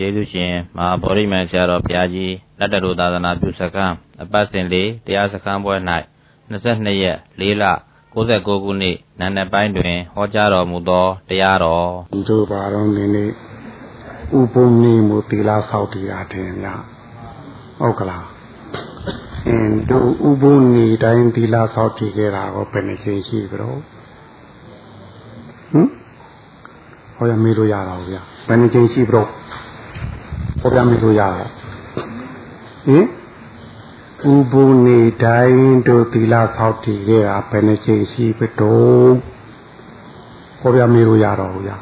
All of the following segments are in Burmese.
ယေရှုရှင်မဟာဗောဓိမံဆရာတော်ဘုရားကြီးလက်တလူသာသနာပြုစခန်းအပတ်စဉ်လေးတရားစခန်းပွဲ၌22ရက်4လ69ခုနှစ်နံနက်ပိုင်းတွင်ဟောကြားတော်မူသောတရားတော်ဒီတို့ပါတော့နေနေဥပုံနေမူတီလာဆောက်တည်တာတင်လားဟုတ်ကလားအင်းတို့ဥပုံနေတိုင်းတီလာဆောက်တည်ခဲ့တာကိုဘယ်နှချိန်ရှိကြတော့ဟမ်ဟောရမေးလို့ရတာဗျာဘယ်နှချိန်ရှိကြတော့ ဟောရမေးလို့ရတာဟင်ဥပုံနေတိုင်းတို့သီလဆောက်တည်ခဲ့တာဘယ်နှချိန်ရှိပြီတော့ဟောပြမေးလို့ရတော့ဗျာ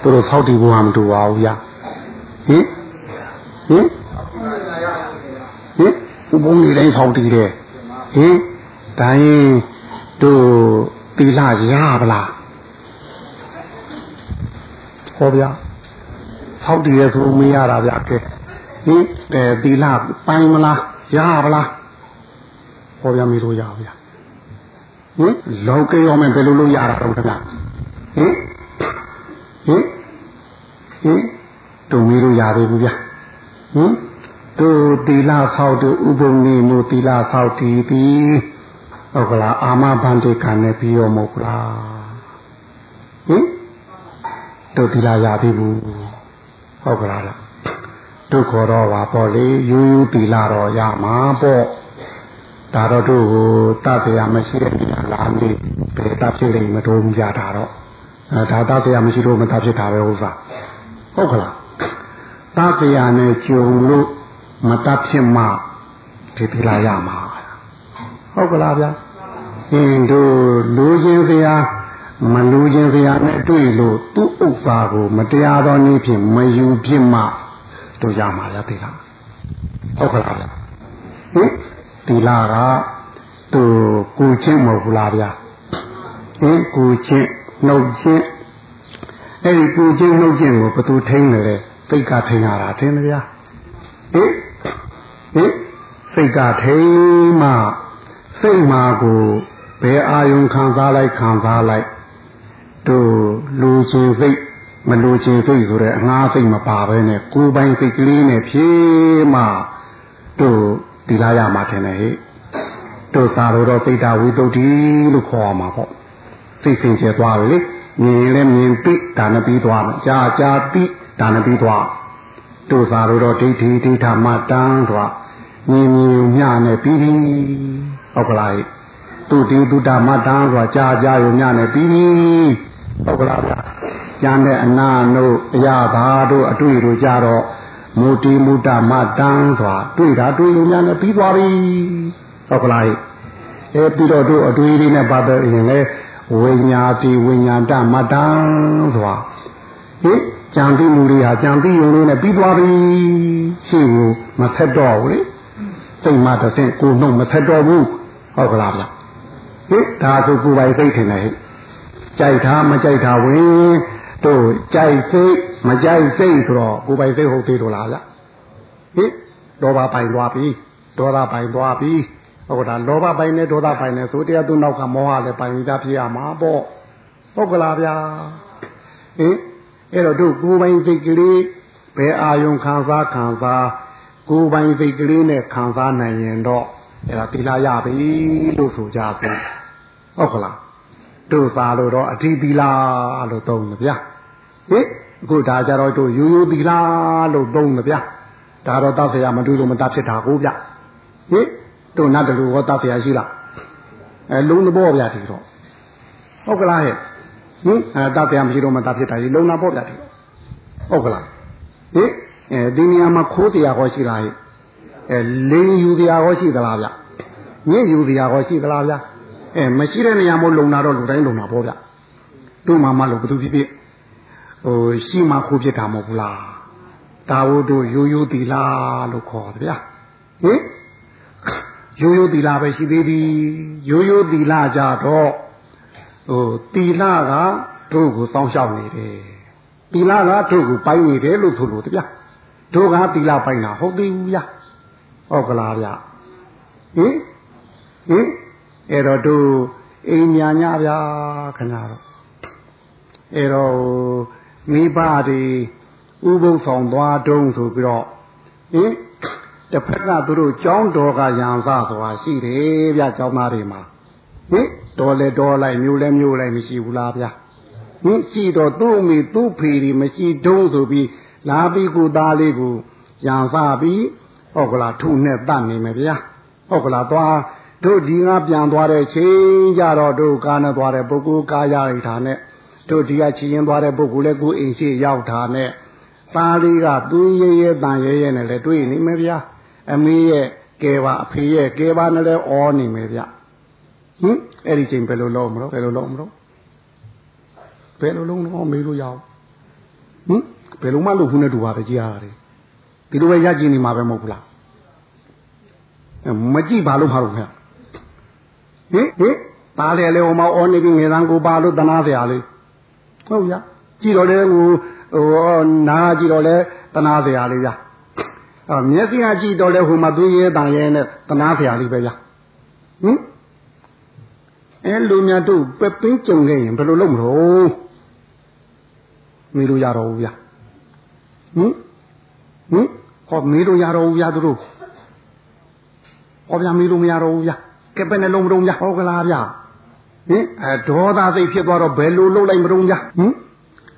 သူတို့ဆောက်တည်ဖို့ဟာမတူပါဘူးဗျာဟင်ဟင်ဟင်ဥပုံနေတိုင်းဆောက်တည်တယ်ဟင်တိုင်းတို့သီလရပါလားဟောဗျာ ဆောက်တည်ရဆိုမရတာဗျာကဲဟင်အဲသီလပိုင်းမလားရပါလားဟောပြမိလို့ရပါဗျာဟင်လောကရောမယ်ဘယ်လိုလုပ်ရတာတော့ခင်ဗျာဟင်ဟင်ဟင်တုံမီလို့ရပြီဘူးဗျာဟင်တို့တီလာဖောက်တို့ဥပုံနေမှုတီလာဖောက်တီးပြီးဟုတ်ကလားအာမဘန္တိကံနဲ့ပြီးရောမဟုတ်လားဟင်တို့တီလာရပြီဘူး ဟုတ်ကလားဒုက္ခတော့ပါပေါ့လေယူယူတီလာတော့ရမှာပေါ့ဒါတော့တို့ကိုတတ်ပြရမရှိတဲ့နေရာလားမေးဘယ်တတ်ဖြစ်လိမ့်မတော်ဘူးကြတာတော့အဲဒါတတ်ပြရမရှိလို့မတတ်ဖြစ်တာပဲဥစ္စာဟုတ်ကလားတတ်ပြရနဲ့ကြုံလို့မတတ်ဖြစ်မှဒီတီလာရမှာဟုတ်ကလားဗျာအင်းတို့လူချင်းစရာ မလူချင်းစရာနဲ့တွေ့လို့သူ့ဥစ္စာကို မတရားသောနည်းဖြင့်မယူဖြစ်မှတို့ရမှာရသေးလားဟုတ်ကလားဗျဟင်ဒီလာကသူကိုချင်းမဟုတ်ဘူးလားဗျာဟင်ကိုချင်းနှုတ်ချင်းအဲ့ဒီကိုချင်းနှုတ်ချင်းကိုဘသူထိန်းတယ်လဲစိတ်ကထိန်းရတာထင်တယ်ဗျာဟင်ဟင်စိတ်ကထိန်းမှစိတ်မှာကိုဘယ်အာယုံခံစားလိုက်ခံစားလိုက် တို့လူချင်းစိတ်မလိုချင်စိတ်ဆိုတဲ့အငှားစိတ်မပါဘဲနဲ့ကိုယ်ပိုင်စိတ်ကလေးနဲ့ဖြည်းမှတို့ဒီလာရမှာထင်တယ်ဟဲ့တို့သာလို့တော့စိတ်တဝိတုဒ္ဓိလို့ခေါ်ရမှာပေါ့စိတ်စင်ကြယ်သွားပြီလေမြင်လဲမြင်ပြီးဒါနပြီးသွားမှာကြာကြာပြီးဒါနပြီးသွားတို့သာလို့တော့ဒိဋ္ဌိဒိဋ္ဌမတန်းသွားမြင်မြင်မြနဲ့ပြီးပြီဟုတ်ကလားသူတိတုဒ္ဓမတန်းသွားကြာကြာရုံမြနဲ့ပြီးပြီ ဟုတ်ကလားဗျာကျန်တဲ့အနာတို့အရာဘာတို့အတွေ့တို့ကြတော့မူတီမူတမတန်းစွာတွေ့တာတွေ့လို့များနဲ့ပြီးသွားပြီဟုတ်ကလားအဲပြီးတော့တို့အတွေ့လေးနဲ့ပတ်သက်ရင်လေဝိညာတိဝိညာတမတန်းစွာဟင်ကြံတိမူလေးဟာကြံတိယုံလေးနဲ့ပြီးသွားပြီရှင်းကိုမဆက်တော့ဘူးလေစိတ်မှတစ်ဆင့်ကိုနှုတ်မဆက်တော့ဘူးဟုတ်ကလားဗျဟင်ဒါဆိုကိုယ်ပိုင်စိတ်ထင်တယ်ဟဲ့ ကြိုက်တာမကြိုက်တာဝင်တို့ကြိုက်စိတ်မကြိုက်စိတ်ဆိုတော့ကိုယ်ပိုင်စိတ်ဟုတ်သေးတော့လားဗျဟိဒေါဘပိုင်သွားပြီဒေါသပိုင်သွားပြီဟုတ်ကဲ့လောဘပိုင်နဲ့ဒေါသပိုင်နဲ့ဆိုတရားသူနောက်ကမောဟလည်းပိုင်ပြီးသားဖြစ်ရမှာပေါ့ဟုတ်ကလားဗျာဟင်အဲ့တော့တို့ကိုယ်ပိုင်စိတ်ကလေးဘယ်အာယုံခံစားခံစားကိုယ်ပိုင်စိတ်ကလေးနဲ့ခံစားနိုင်ရင်တော့အဲ့ဒါတိလာရပြီလို့ဆိုကြပြီဟုတ်ကလား တို့ပါလို့တော့အထီးသီလာလို့သုံးတယ်ဗျာဟင်အခုဒါကြတော့တို့ရိုးရိုးသီလာလို့သုံးတယ်ဗျာဒါတော့တောက်ဆရာမတွေ့လို့မတတ်ဖြစ်တာကိုဗျဟင်တို့နတ်တလူရောတောက်ဆရာရှိလားအဲလုံးသဘောဗျာဒီတော့ဟုတ်ကလားဟဲ့ဟင်အဲတောက်ဆရာမရှိတော့မတတ်ဖြစ်တာကြီးလုံးနာပေါ့ဗျာဒီဟုတ်ကလားဟင်အဲဒီနေရာမှာခိုးတရားဟောရှိလားဟဲ့အဲလင်းယူတရားဟောရှိသလားဗျညစ်ယူတရားဟောရှိသလားဗျ အဲမရှိတဲ့နေရာမို့လုံတာတော့လူတိုင်းလုံတာပေါ့ဗျတို့မှမလို့ဘသူဖြစ်ဖြစ်ဟိုရှိမှခိုးဖြစ်တာမဟုတ်ဘူးလားဒါဝုတို့ရိုးရိုးတီလာလို့ခေါ်တယ်ဗျာဟင်ရိုးရိုးတီလာပဲရှိသေးသည်ရိုးရိုးတီလာကြတော့ဟိုတီလာကတို့ကိုစောင်းရှောက်နေတယ်တီလာကတို့ကိုပိုင်းနေတယ်လို့ဆိုလို့တဗျာတို့ကတီလာပိုင်းတာဟုတ်သေးဘူးဗျာဟုတ်ကလားဗျာဟင်ဟင် အဲ့တော့တို့အိမ်ညာညဗျာခဏတော့အဲ့တော့မိဘတွေဥပုသ်ဆောင်သွားတုံးဆိုပြီးတော့ဟင်တစ်ဖက်ကသူတို့ကြောင်းတော်ကရံစဆိုတာရှိတယ်ဗျကျောင်းသားတွေမှာဟင်တော်လဲတော်လိုက်မျိုးလဲမျိုးလိုက်မရှိဘူးလားဗျဟင်ရှိတော့သူ့အမိသူ့ဖေတွေမရှိတုံးဆိုပြီးလာပြီးကိုသားလေးကိုရံစပြီးဟုတ်ကလားထုနဲ့တတ်နေမယ်ဗျာဟုတ်ကလားသွား တို့ဒီငါပြန်သွားတဲ့ချိန်ကြတော့တို့ကားနဲ့သွားတဲ့ပုဂ္ဂိုလ်ကားရရတာနဲ့တို့ဒီကချီရင်သွားတဲ့ပုဂ္ဂိုလ်လည်းကိုယ်အိမ်ရှိရောက်တာနဲ့သားလေးကသူရဲရဲတန်ရဲရဲနဲ့လည်းတွေ့နေမယ်ဗျာအမေရဲ့ကဲပါအဖေရဲ့ကဲပါနဲ့လည်းအောနေမယ်ဗျဟင်အဲ့ဒီချိန်ဘယ်လိုလုပ်မလို့ဘယ်လိုလုပ်မလို့ဘယ်လိုလုံးတော့မေးလို့ရအောင်ဟင်ဘယ်လိုမှလုပ်ဘူးနဲ့တူပါပဲကြည်ရတယ်ဒီလိုပဲရကြည့်နေမှာပဲမဟုတ်ဘူးလားမကြည့်ပါလို့မှာလို့ခင် ဟင်ဟင်ပါလေလေဟိုမှာအော်နေပြီငယ်တန်းကိုပါလို့တနာเสียလေးဟုတ်ရကြည့်တော့လေဟိုဟိုနာကြည့်တော့လေတနာเสียလေးဗျအဲမျက်စိကကြည့်တော့လေဟိုမှာသူရဲတန်ရဲနဲ့တနာเสียလေးပဲဗျဟင်အဲလူများတို့ပပင်းကြုံခဲ့ရင်ဘယ်လိုလုပ်မလို့မေးလို့ရတော့ဘူးဗျဟင်ဟင်ဟောမေးလို့ရတော့ဘူးဗျသူတို့ဟောဗျမေးလို့မရတော့ဘူးဗျ ကဲပဲနဲ့လုံးမလုံးဗျဟောကလားဗျဟင်အဲဒေါသစိတ်ဖြစ်သွားတော့ဘယ်လိုလုပ်လိုက်မလုံးဗျဟင်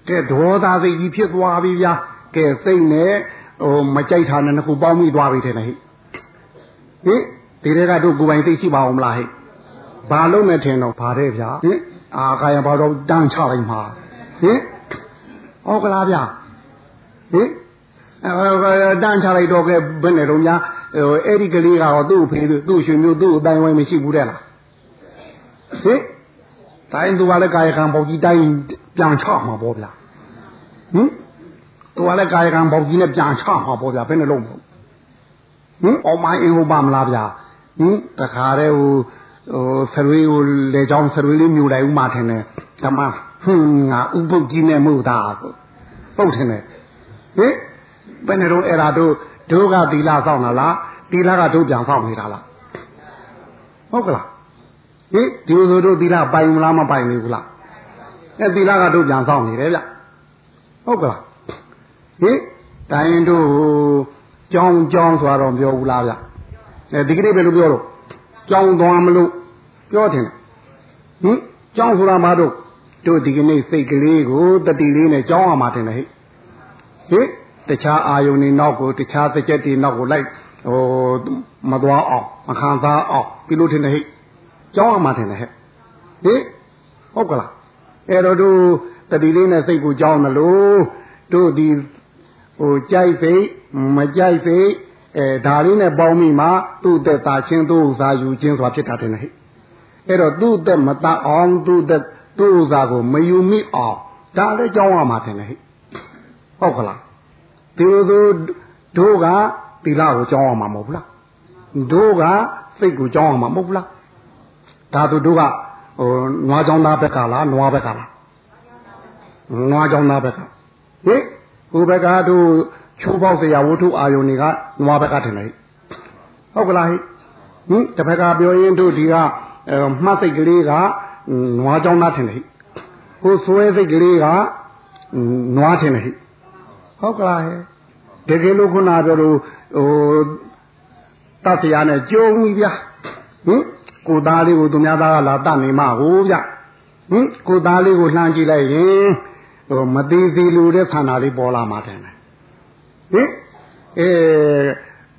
ကဲဒေါသစိတ်ကြီးဖြစ်သွားပြီဗျကဲစိတ်နဲ့ဟိုမကြိုက်တာနဲ့ခုပေါင်းမိသွားပြီတဲ့ဟဲ့ဟင်ဒီတွေကတို့ကိုယ်ပိုင်သိရှိပါအောင်မလားဟဲ့ဘာလုံးနဲ့ထင်တော့ဗါတဲ့ဗျဟင်အာခါရဘာတော့တန်းချလိုက်မှာဟင်ဟုတ်ကလားဗျဟင်အဲတန်းချလိုက်တော့ကဲဘယ်နဲ့တော့များ ဟိုအဲ့ဒီကလေးကတော့သူ့ဖေသူ့ရွှေမျိုးသူ့အတိုင်းဝိုင်းမရှိဘူးတဲ့လားဟင်တိုင်းသူကလည်းကာယကံပေါကြီးတိုင်းပြန်ချမှာပေါ့ဗျာဟင်သူကလည်းကာယကံပေါကြီးနဲ့ပြန်ချမှာပေါ့ဗျာဘယ်နဲ့လုံးမလို့ဟင်အောင်မအင်းဟုတ်ပါမလားဗျာဟင်တခါတည်းဟိုဟိုဆရွေးကိုလေချောင်းဆရွေးလေးမြူလိုက်ဦးမှထင်တယ်ဓမ္မဟွန်းငါဥပုပ်ကြီးနဲ့မှုတာပုတ်ထင်တယ်ဟင်ဘ ယ်နဲ့တော့အဲ့ဒါတို့တို့ကသီလစောင့်တာလားသီလကတို့ပြန်စောင့်နေတာလားဟုတ်ကလားဟင်ဒီလိုဆိုတို့သီလပိုင်မလားမပိုင်ဘူးလားအဲသီလကတို့ပြန်စောင့်နေတယ်ဗျဟုတ်ကလားဟင်တိုင်းတို့ကြောင်းကြောင်းဆိုတော့ပြောဘူးလားဗျအဲဒီကနေ့ပဲလို့ပြောတော့ကြောင်းသွားမလို့ပြောတယ်ဟင်ကြောင်းဆိုတာမတို့တို့ဒီကနေ့စိတ်ကလေးကိုတတိလေးနဲ့ကြောင်းအောင်มาတယ်ဟဲ့ဟင် တခြားအာယုန်တွေနောက်ကိုတခြားစကြက်တွေနောက်ကိုလိုက်ဟိုမသွားအောင်မခံစားအောင်ဒီလိုထင်တယ်ဟဲ့ကြောင်းအောင်มาတယ်ဟဲ့ဟင်ဟုတ်ကလားအဲ့တော့တို့တတိလေးနဲ့စိတ်ကိုကြောင်းမလို့တို့ဒီဟိုကြိုက်စိတ်မကြိုက်စိတ်အဲဒါလေးနဲ့ပေါင်းမိမှသူ့သက်သာချင်းသူ့ဥစားယူချင်းစွာဖြစ်တာတယ်ဟဲ့အဲ့တော့သူ့သက်မတအောင်သူ့သက်သူ့ဥစားကိုမယူမိအောင်ဒါလည်းကြောင်းရမှာတယ်ဟဲ့ဟုတ်ကလား ဒီလိုဆိုတို့ကသီလကိုကြောင်းအောင်မှာမဟုတ်ဘူးလားတို့ကစိတ်ကိုကြောင်းအောင်မှာမဟုတ်ဘူးလားဒါဆိုတို့ကဟိုနွားကြောင်းသားဘက်ကလားနွားဘက်ကလားနွားကြောင်းသားဘက်ကဟိဟိုဘက်ကတို့ချိုးပေါက်စရာဝတ္ထုအာယုန်တွေကနွားဘက်ကထင်တယ်ဟုတ်ကလားဟိဟင်တစ်ဘက်ကပြောရင်တို့ဒီကမှတ်စိတ်ကလေးကနွားကြောင်းသားထင်တယ်ဟိုဆွဲစိတ်ကလေးကနွားထင်တယ်ဟု တ်ကလားဟဲ့တကယ်လို့ခုနပြောလို့ဟိုတတ်တရားနဲ့ကြုံပြီဗျာဟင်ကိုသားလေးကိုသူများသားကလာတတ်နေမှာဟိုဗျဟင်ကိုသားလေးကိုလှမ်းကြည့်လိုက်ရင်ဟိုမသေးသေးလူတဲ့ခန္ဓာလေးပေါ်လာမှာတယ်ဟင်အဲ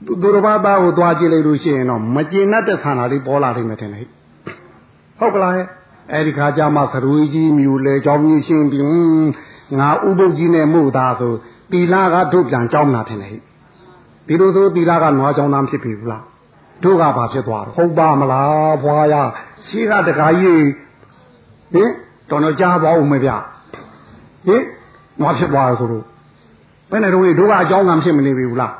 သူတော်ဘာသားကိုသွားကြည့်လိုက်လို့ရှိရင်တော့မကျင်တတ်တဲ့ခန္ဓာလေးပေါ်လာနိုင်မယ်ထင်တယ်ဟုတ်ကလားဟဲ့အဲဒီခါကျမှသရွေးကြီးမြူလေကြောင်းကြီးရှင်းပြီးငါဥပုပ်ကြီးနဲ့မှုသားဆို တီလာကတို့ပြန်ကြောင်းလာတယ်ဟဲ့ဒီလိုဆိုတီလာကနွားကြောင်းသားဖြစ်ပြီဘူးလားတို့ကဘာဖြစ်သွားတော့ဟုတ်ပါမလားဘွာရရှိကတခါကြီးဟင်တော်တော်ကြားပါဦးမဗျဟင်နွားဖြစ်သွားဆိုတော့ဘယ်နဲ့တော့တို့ကအကြောင်းကံဖြစ်မနေပြီဘူးလား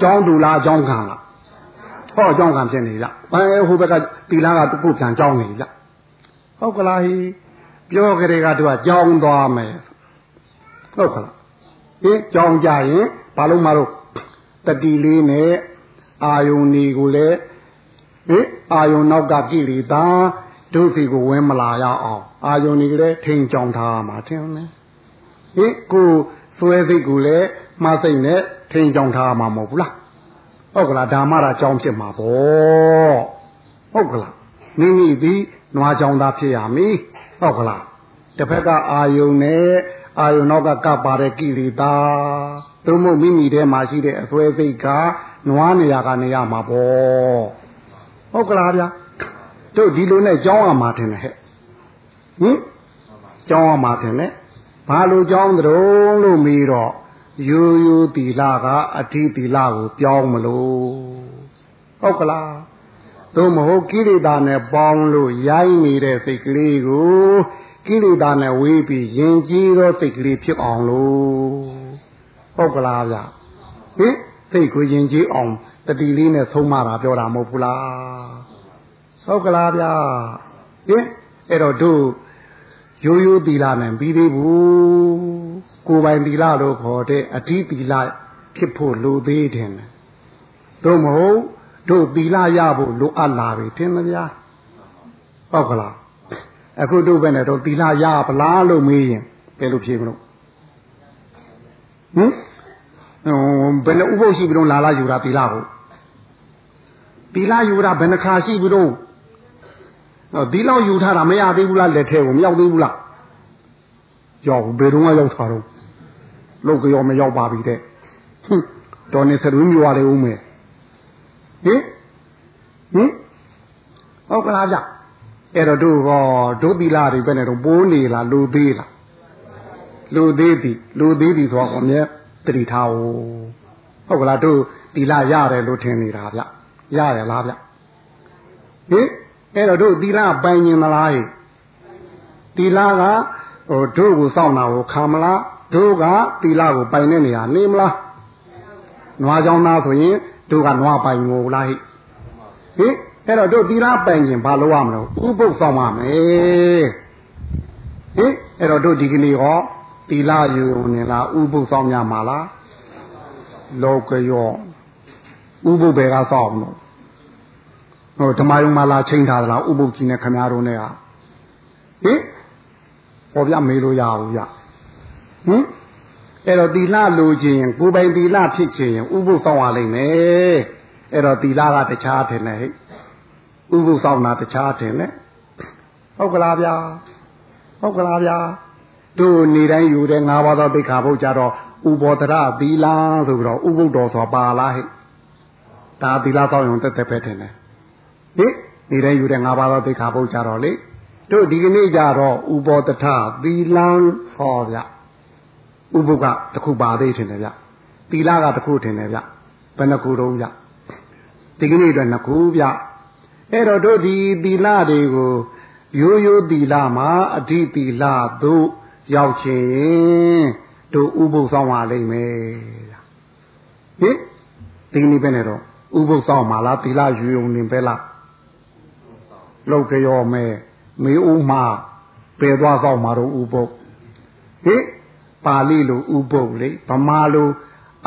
ကြောင်းတူလားအကြောင်းခံလားဟောအကြောင်းခံဖြစ်နေလားအဲဟိုဘက်ကတီလာကတခုပြန်ကြောင်းနေလားဟုတ်ကလားဟိပြောကြတဲ့ကတို့ကကြောင်းသွားမယ်ဟုတ်ကလား ဟင်ကြောင်းကြရင်ဘာလို့မလို့တတိလေးနဲ့အာယုန်ဒီကိုလည်းဟင်အာယုန်နောက်ကကြည့်လေသာဒုစီကိုဝင်မလာရအောင်အာယုန်ဒီလည်းထိန်ကြောင်ထားမှာထင်မယ်ဟင်ကိုဆွဆွဲစိတ်ကိုလည်းမှားစိတ်နဲ့ထိန်ကြောင်ထားမှာမဟုတ်ဘူးလားဟုတ်ကလားဒါမှတော့ကြောင်းဖြစ်မှာပေါ့ဟုတ်ကလားမိမိဒီနွားကြောင်သားဖြစ်ရမည်ဟုတ်ကလားတစ်ဖက်ကအာယုံနဲ့ အာယုံနောက်ကကပ်ပါတဲ့ကိလေသာသို့မဟုတ်မိမိထဲမှာရှိတဲ့အစွဲစိတ်ကနွားနေရာကနေရမှာပေါ့ဟုတ်ကလားဗျာတို့ဒီလိုနဲ့ကြောင်းရမှာထင်တယ်ဟဲ့ဟင်ကြောင်းရမှာထင်တယ်ဘာလို့ကြောင်းတုံးလို့မေးတော့ရိုးရိုးတီလာကအဋ္ဌိတီလာကိုပြောင်းမလို့ဟုတ်ကလားသို့မဟုတ်ကိလေသာနဲ့ပေါင်းလို့ရိုင်းနေတဲ့စိတ်ကလေးကို ကိလေသာနဲ့ဝေးပြီးယဉ်ကျေးသောစိတ်ကလေးဖြစ်အောင်လို့ဟုတ်ကလားဗျဟင်စိတ်ကိုယဉ်ကျေးအောင်တတိလေးနဲ့ဆုံးမတာပြောတာမဟုတ်ဘူးလားဟုတ်ကလားဗျဟင်အဲ့တော့တို့ရိုးရိုးသီလနဲ့ပြီးသေးဘူးကိုယ်ပိုင်သီလလို့ခေါ်တဲ့အဓိသီလဖြစ်ဖို့လိုသေးတယ်တို့မဟုတ်တို့သီလရဖို့လိုအပ်လာပြီထင်မလားဟုတ်ကလား အခုတို့ပဲနဲ့တော့သီလရပလားလို့မေးရင်ဘယ်လိုဖြေမလို့ဟင်ဘယ်နဲ့ဥပုပ်ရှိပြီးတော့လာလာယူတာသီလကိုသီလယူတာဘယ်နှခါရှိပြီးတော့ဒီလောက်ယူထားတာမရသေးဘူးလားလက်ထဲကိုမရောက်သေးဘူးလားရောက်ဘယ်တော့မှရောက်တာတော့လုတ်ကြောမရောက်ပါပြီတဲ့တော်နေစရင်းမြွားတယ်ဦးမယ်ဟင်ဟင်ဟုတ်ကလားဗျ အဲ့တော့တို့ဟောဒုတိလာတွေပဲနဲ့တော့ပိုးနေလားလူသေးလားလူသေးပြီလူသေးပြီဆိုတော့အမြဲတတိထားဟဟုတ်ကလားတို့တီလာရတယ်လို့ထင်နေတာဗျရတယ်လားဗျဟင်အဲ့တော့တို့တီလာပိုင်ញင်မလားဟိတီလာကဟိုတို့ကိုစောင့်တာကိုခံမလားတို့ကတီလာကိုပိုင်တဲ့နေရာနေမလားနွားကြောင်းသားဆိုရင်တို့ကနွားပိုင်ကိုလားဟိဟင် အဲ့တော့တို့သီလပိုင်ရင်ဘာလုပ်ရမလို့ဥပုပ်ဆောင်ရမယ်ဟင်အဲ့တော့တို့ဒီကနေ့ဟောသီလယူနေလားဥပုပ်ဆောင်ရမှာလားလောကရောဥပုပ်ဘယ်ကဆောင်လို့ဟိုဓမ္မယုံမှာလာချိန်ထားသလားဥပုပ်ကြီးနဲ့ခမားတို့နဲ့ဟာဟင်ဟောပြမေးလို့ရဘူးဗျဟင်အဲ့တော့သီလလိုခြင်းကိုယ်ပိုင်သီလဖြစ်ခြင်းဥပုပ်ဆောင်ရလိမ့်မယ်အဲ့တော့သီလကတခြားတယ်နဲ့ဟဲ့ ဥပုသောနာတခြားတယ်နဲ့ဟုတ်ကလားဗျာဟုတ်ကလားဗျာတို့နေတိုင်းယူတဲ့ငါးပါးသောသိက္ခာပုဒ်ကြတော့ဥဘောတရသီလဆိုပြီးတော့ဥပုတော်ဆိုပါလားဟဲ့ဒါသီလသောရုံတက်တက်ပဲတယ်ဟိနေတိုင်းယူတဲ့ငါးပါးသောသိက္ခာပုဒ်ကြတော့လေတို့ဒီကနေ့ကြတော့ဥဘောတထသီလဟောဗျဥပုကတခုပါသေးတယ်ဗျသီလကတခုထင်တယ်ဗျဘယ်နှခုတုံးဗျဒီကနေ့အတွက်နှစ်ခုဗျ အဲ့တော့တို့ဒီသီလတွေကိုရိုးရိုးသီလမှာအဓိသီလတို့ရောက်ချင်းတို့ဥပုသ်ဆောင်ပါလိမ့်မယ်ဟင်ဒီနေ့ပဲနဲ့တော့ဥပုသ်ဆောင်ပါလားသီလယူုံနေပဲလားလောက်ကြောမဲမေးဦးမှာပယ်သွားဆောင်မှာတော့ဥပုသ်ဟင်ပါဠိလိုဥပုသ်လေဗမာလို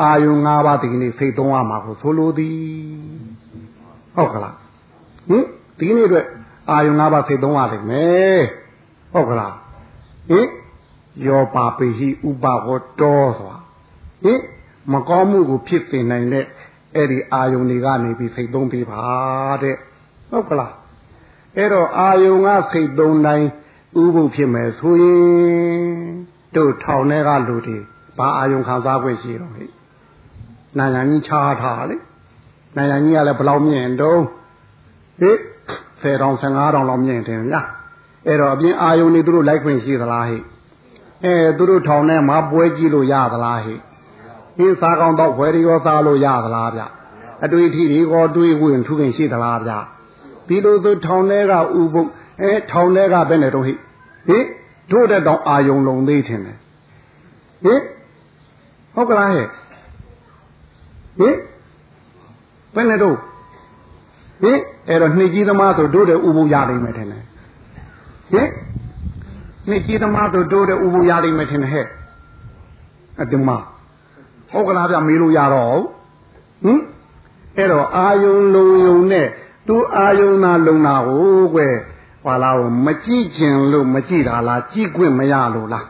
အာယုံ၅ပါးဒီနေ့ဖိတ်သုံးရမှာကိုဆိုလိုသည်ဟုတ်ကလား ဟင်ဒီနေ့အတွက်အာယုံ၅ပါးဖိတ်သုံးရလိမ့်မယ်ဟုတ်ကလားဟင်ယောပါပိဟိဥပဟောတောဆိုတာဟင်မကောင်းမှုကိုဖြစ်ပင်နိုင်တဲ့အဲ့ဒီအာယုံတွေကနေပြီးဖိတ်သုံးပေးပါတဲ့ဟုတ်ကလားအဲ့တော့အာယုံကဖိတ်သုံးတိုင်းဥပုဖြစ်မယ်ဆိုရင်တို့ထောင်ထဲကလူတွေဘာအာယုံခံစားခွင့်ရှိတော့ဟဲ့နာယံကြီးချားထားလေနာယံကြီးကလည်းဘလောက်မြင့်တုံး ဟိ10တောင်15တောင်လောက်မြင့်တယ်ညာအဲ့တော့အပြင်အာယုန်နေသူတို့လိုက်ခွင့်ရှိသလားဟိအဲသူတို့ထောင်ထဲမှာပွဲကြည့်လို့ရသလားဟိဟင်းစားကောင်းတော့ဝယ်ရောစားလို့ရသလားဗျအတွေ့အထိတွေကိုတွေးဝင်ထူးခင်ရှိသလားဗျဒီလိုသူထောင်ထဲကဥပုပ်အဲထောင်ထဲကဘယ်နဲ့တော့ဟိဟိတို့တဲ့တောင်အာယုံလုံသေးတယ်ဟိဟုတ်ကလားဟဲ့ဟိဘယ်နဲ့တော့ ဟင်အဲ့တော့နှစ်ကြီးသမားဆိုတို့တဲ့ဥပုရနိုင်မယ်ထင်တယ်ဟင်နှစ်ကြီးသမားဆိုတို့တဲ့ဥပုရနိုင်မယ်ထင်တယ်ဟဲ့အတမဟုတ်ကလားဗျမေးလို့ရတော့ဟင်အဲ့တော့အာယုံလုံယုံနဲ့သူအာယုံနာလုံနာကိုကွယ်ဟာလားမကြည့်ကျင်လို့မကြည့်တာလားကြည့်ခွင့်မရလို့လား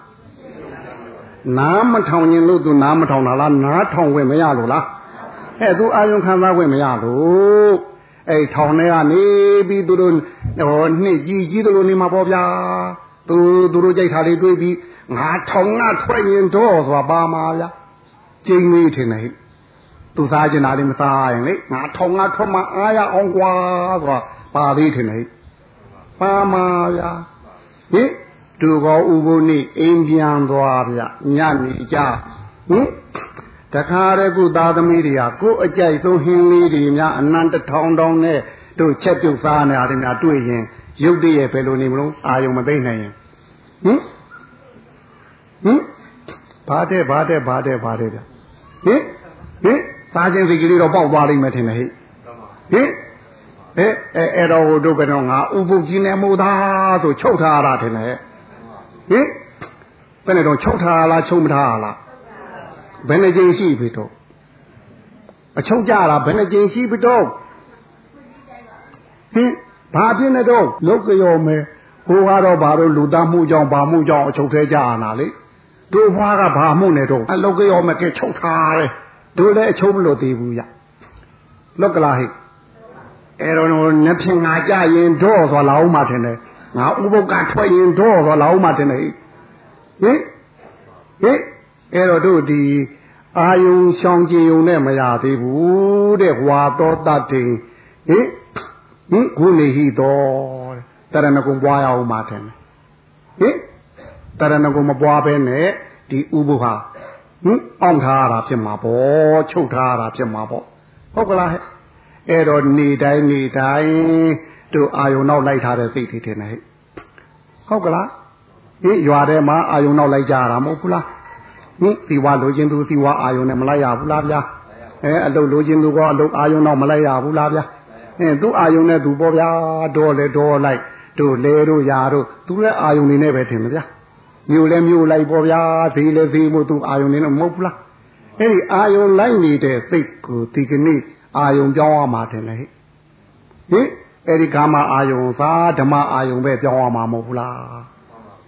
နားမထောင်ရင်လို့သူနားမထောင်တာလားနားထောင်ခွင့်မရလို့လားအဲသူအာယုံခံစားခွင့်မရလို့ အဲထောင်ထဲကနေပြီးသူတို့ဟောနှစ်ကြီးကြီးတို့လိုနေမှာပေါ့ဗျာသူသူတို့ကြိုက်တာလေးတွေးပြီးငါထောင်ငါထွက်ရင်တော့ဆိုတာပါမှာဗျာကျင်းလေးထင်တယ်သူစားကျင်တာလေးမစားရင်လေငါထောင်ငါထွက်မှအားရအောင်ကွာဆိုတာပါသေးထင်တယ်ပါမှာဗျာဟင်သူကောဥပုနိအိမ်ပြန်သွားဗျညနေကြဟင် တခါတည်းကုသားသမီးတွေကကိုယ်အကြိုက်ဆုံးဟင်းလေးတွေများအနန္တထောင်တောင်းနဲ့တို့ချက်ပြုတ်စားနေရတယ်များတွေ့ရင်ရုပ်တရက်ပဲလို့နေမလို့အာယုံမသိနိုင်ရင်ဟင်ဟင်ဘာတဲ့ဘာတဲ့ဘာတဲ့ဘာတဲ့ဗျဟင်ဟင်စားခြင်းစိတ်ကလေးတော့ပေါက်သွားလိမ့်မယ်ထင်တယ်ဟိဟင်အဲအဲအဲ့တော့တို့ကတော့ငါဥပုပ်ကြီးနေမို့သားဆိုချုပ်ထားတာထင်တယ်ဟင်ဘယ်နဲ့တော့ချုပ်ထားလားချုပ်မထားလား ဘယ်နှကြိမ်ရှိပြီတော့အချုပ်ကြတာဘယ်နှကြိမ်ရှိပြီတော့ဟင်ဘာပြင်းနေတော့လုတ်ကြော်မယ်ဟိုကတော့ဘာလို့လူသားမှုကြောင့်ဘာမှုကြောင့်အချုပ်သေးကြရနာလေတို့ဘွားကဘာမှုနေတော့အလုတ်ကြော်မယ်ကဲချုပ်ထားတယ်တို့လည်းအချုပ်မလို့သေးဘူးရလောက်ကလာဟိအဲ့တော့နှစ်ဖြင်ငါကြရင်တော့ဆိုလာအောင်မှထင်တယ်ငါဥပုပ်ကထွက်ရင်တော့ဆိုလာအောင်မှထင်တယ်ဟိဟင်ဟင် အဲ့တော့တို့ဒီအာယုံရှောင်ကြည်ုံနဲ့မရသေးဘူးတဲ့ဝါတော်တတ်တင်ဟင်ဟင်ခုနေဟိတော်တရဏဂုံပွားရအောင်မှထင်တယ်ဟင်တရဏဂုံမပွားဘဲနဲ့ဒီဥပုဟာဟင်အောင်ထားတာဖြစ်မှာပေါ့ချုပ်ထားတာဖြစ်မှာပေါ့ဟုတ်ကလားဟဲ့အဲ့တော့နေတိုင်းနေတိုင်းတို့အာယုံနောက်လိုက်ထားတဲ့စိတ်တွေထင်တယ်ဟဲ့ဟုတ်ကလားဟင်ရွာထဲမှာအာယုံနောက်လိုက်ကြတာမဟုတ်ဘူးလား ဟင်ဒီဝါလိုချင်သူဒီဝါအာယုံနဲ့မလိုက်ရဘူးလားဗျာအဲအလုတ်လိုချင်သူကအလုတ်အာယုံနောက်မလိုက်ရဘူးလားဗျာအဲသူအာယုံနဲ့သူပေါ့ဗျာတော့လေတော့လိုက်တို့လေတို့ယာတို့သူလည်းအာယုံနေနဲ့ပဲထင်မဗျာမြို့လည်းမြို့လိုက်ပေါ့ဗျာဈေးလည်းဈေးမို့သူအာယုံနေနဲ့မဟုတ်ဘူးလားအဲ့ဒီအာယုံလိုက်နေတဲ့စိတ်ကိုဒီကနေ့အာယုံပြောင်းရမှာတယ်လေဟင်အဲ့ဒီကာမအာယုံသာဓမ္မအာယုံပဲပြောင်းရမှာမဟုတ်ဘူးလား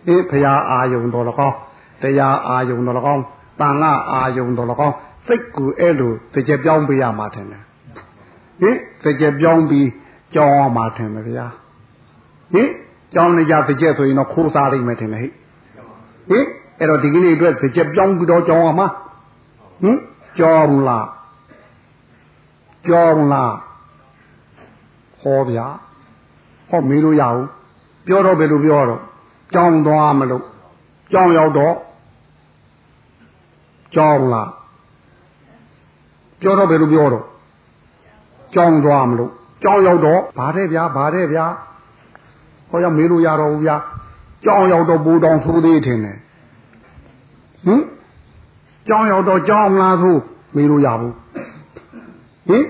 ဟင်ဖရာအာယုံတော်လကောင်း တရားအာယုံတော်လကောင်းတန်ခါအာယုံတော်လကောင်းစိတ်ကိုအဲ့လိုတစ်ချက်ပြောင်းပေးရမှာတယ်ဟင်တစ်ချက်ပြောင်းပြီးကြောင်းရမှာတယ်ဗျာဟင်ကြောင်းနေကြတစ်ချက်ဆိုရင်တော့ခိုးစားလိမ့်မယ်တယ်ဟဲ့ဟင်အဲ့တော့ဒီကနေ့အတွက်တစ်ချက်ပြောင်းပြီးတော့ကြောင်းရမှာဟင်ကြောင်းလားကြောင်းလားဟောဗျာဟောမေးလို့ရအောင်ပြောတော့ဘယ်လိုပြောတော့ကြောင်းသွားမလို့ကြောင်းရောက်တော့ ကြောင်းလားပြောတော့ဘယ်လိုပြောတော့ကြောင်းသွားမလို့ကြောင်းရောက်တော့ဗါတဲ့ဗျာဗါတဲ့ဗျာဟောရမေးလို့ရတော့ဘူးဗျာကြောင်းရောက်တော့ဘူတောင်ဆိုးသေးထင်တယ်ဟင်ကြောင်းရောက်တော့ကြောင်းလားဆိုမေးလို့ရဘူးဟင်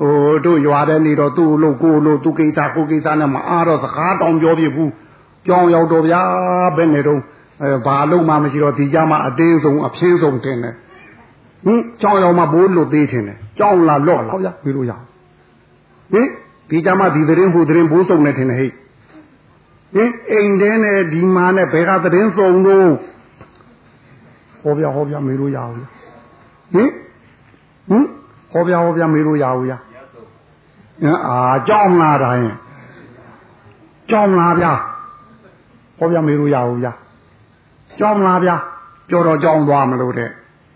ဟိုတို့ရွာတဲ့နေတော့သူ့လို့ကိုလို့သူကိစ္စကိုကိစ္စနဲ့မအားတော့စကားတောင်ပြောပြဘူးကြောင်းရောက်တော့ဗျာဘယ်နဲ့တော့ အဲဘာလို့မှမရှိတော့ဒီကြမှာအတင်းဆုံးအဖြင်းဆုံးတင်တယ်ဟင်ကြောင်းရောက်မှဘိုးလို့သေးတင်တယ်ကြောင်းလာလော့လာဗျာပြီးလို့ရဟင်ဒီကြမှာဒီသတင်းဟိုသတင်းဘိုးဆုံးနေတင်တယ်ဟဲ့ဟင်အိမ်တဲနဲ့ဒီမာနဲ့ဘယ်ကသတင်းဆုံးလို့ဟောပြဟောပြမေးလို့ရအောင်ဟင်ဟင်ဟောပြဟောပြမေးလို့ရအောင်ရအာကြောင်းလာတိုင်းကြောင်းလာဗျာဟောပြမေးလို့ရအောင်ဗျာ ကြောင်းလာဗျာပြောတော့ကြောင်းသွားမလို့တဲ့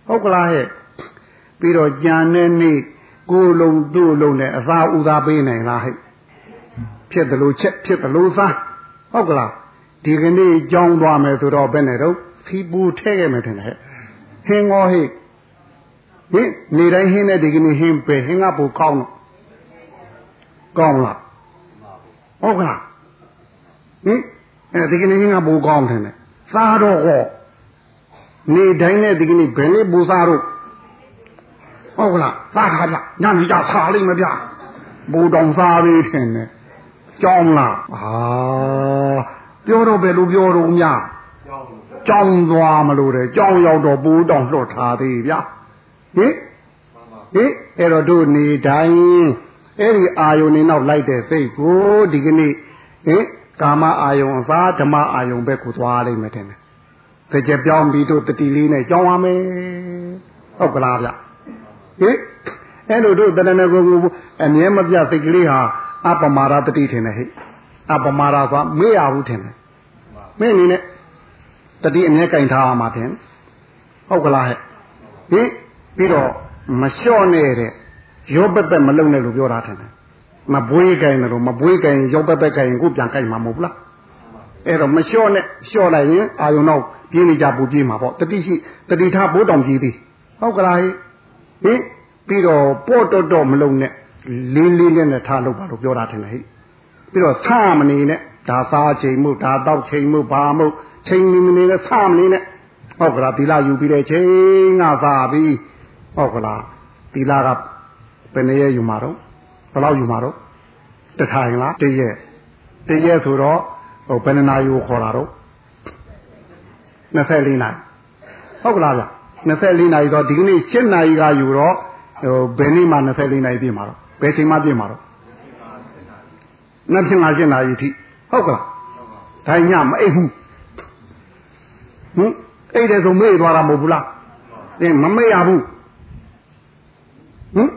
ဟုတ်ကလားဟဲ့ပြီးတော့ကြံတဲ့နေ့ကိုယ်လုံးသူ့လုံးနဲ့အသာဥသာပေးနိုင်လားဟဲ့ဖြစ်တယ်လို့ချက်ဖြစ်တယ်လို့စားဟုတ်ကလားဒီကနေ့ကြောင်းသွားမယ်ဆိုတော့ဘယ်နဲ့တော့ဖီပူထဲခဲ့မယ်ထင်တယ်ဟဲ့ဟင်းငေါဟိဟင်နေတိုင်းဟင်းတဲ့ဒီကနေ့ဟင်းပဲဟင်းကပူကောင်းတော့ကောင်းလားဟုတ်ကလားဟင်အဲဒီကနေ့ဟင်းကပူကောင်းတယ် စားတော့ဟောနေတိုင်းနဲ့ဒီကနေ့ဘယ်လေးပူစားတော့ဟုတ်ကလားစားခါကြညနေကြစားလိမ့်မပြဘူတောင်စားသေးတယ်နဲ့ကြောင်းလားဟာပြောတော့ဘယ်လိုပြောတော့များကြောင်းသွားမလို့တဲ့ကြောင်းရောက်တော့ပူတောင်လွတ်ထားသေးဗျာဟင်ဟင်အဲ့တော့တို့နေတိုင်းအဲ့ဒီအာယုန်နေနောက်လိုက်တဲ့စိတ်ကိုဒီကနေ့ဟင် ကာမအာယုန်အစားဓမ္မအာယုန်ဘက်ကိုသွားလိမ့်မယ်တဲ့ဟင်ကြက်ပြောင်းပြီးတို့တတိလေးနဲ့ကြောင်းရမယ်ဟုတ်ကလားဗျဟင်အဲ့လိုတို့တဏ္ဍကိုကိုအမြဲမပြစိတ်ကလေးဟာအပမာရတတိထင်တယ်ဟဲ့အပမာရဆိုမေ့ရဘူးထင်တယ်မေ့နေနဲ့တတိအမြဲကင်ထားမှာထင်ဟုတ်ကလားဟဲ့ဟင်ပြီးတော့မလျှော့နဲ့တဲ့ရောပက်ပက်မလုံနဲ့လို့ပြောတာထင်တယ် မပွေးကင်တယ်လို့မပွေးကင်ရောပက်ပက်ကင်ကိုပြန်ကင်မှာမဟုတ်ဘူးလားအဲ့တော့မလျှော့နဲ့လျှော့လိုက်ရင်အာယုံတော့ပြင်းနေကြပူပြေးမှာပေါ့တတိရှိတတိထားဘိုးတောင်ကြီးသည်ဟုတ်ကလားဟင်ပြီးတော့ပေါ့တော့တော့မလုံနဲ့လေးလေးလေးနဲ့ထားလို့ပါလို့ပြောတာထင်တယ်ဟိပြီးတော့ဆမနေနဲ့ဒါစားချိန်မှုဒါတော့ချိန်မှုဘာမှုချိန်မနေနဲ့ဆမနေနဲ့ဟုတ်ကလားသီလယူပြီးတဲ့ချိန်ကစားပြီးဟုတ်ကလားသီလကဘယ်နည်းယူမှာတော့ ဘယ်လောက်ယူမှာတော့တထိုင်လားတရက်တရက်ဆိုတော့ဟိုဘယ်နှနာယူခေါ်တာတော့24နာရီဟုတ်ကလားဗျ24နာရီတော့ဒီကနေ့7နာရီကယူတော့ဟိုဘယ်နေ့မှ24နာရီပြည့်မှာတော့ဘယ်ချိန်မှပြည့်မှာတော့နှစ်ဖြစ်လာ7နာရီထိဟုတ်ကလားဒါညမအိပ်ဘူးဟင်အိပ်တယ်ဆိုမေ့သွားတာမဟုတ်ဘူးလားအင်းမမေ့ရဘူးဟင်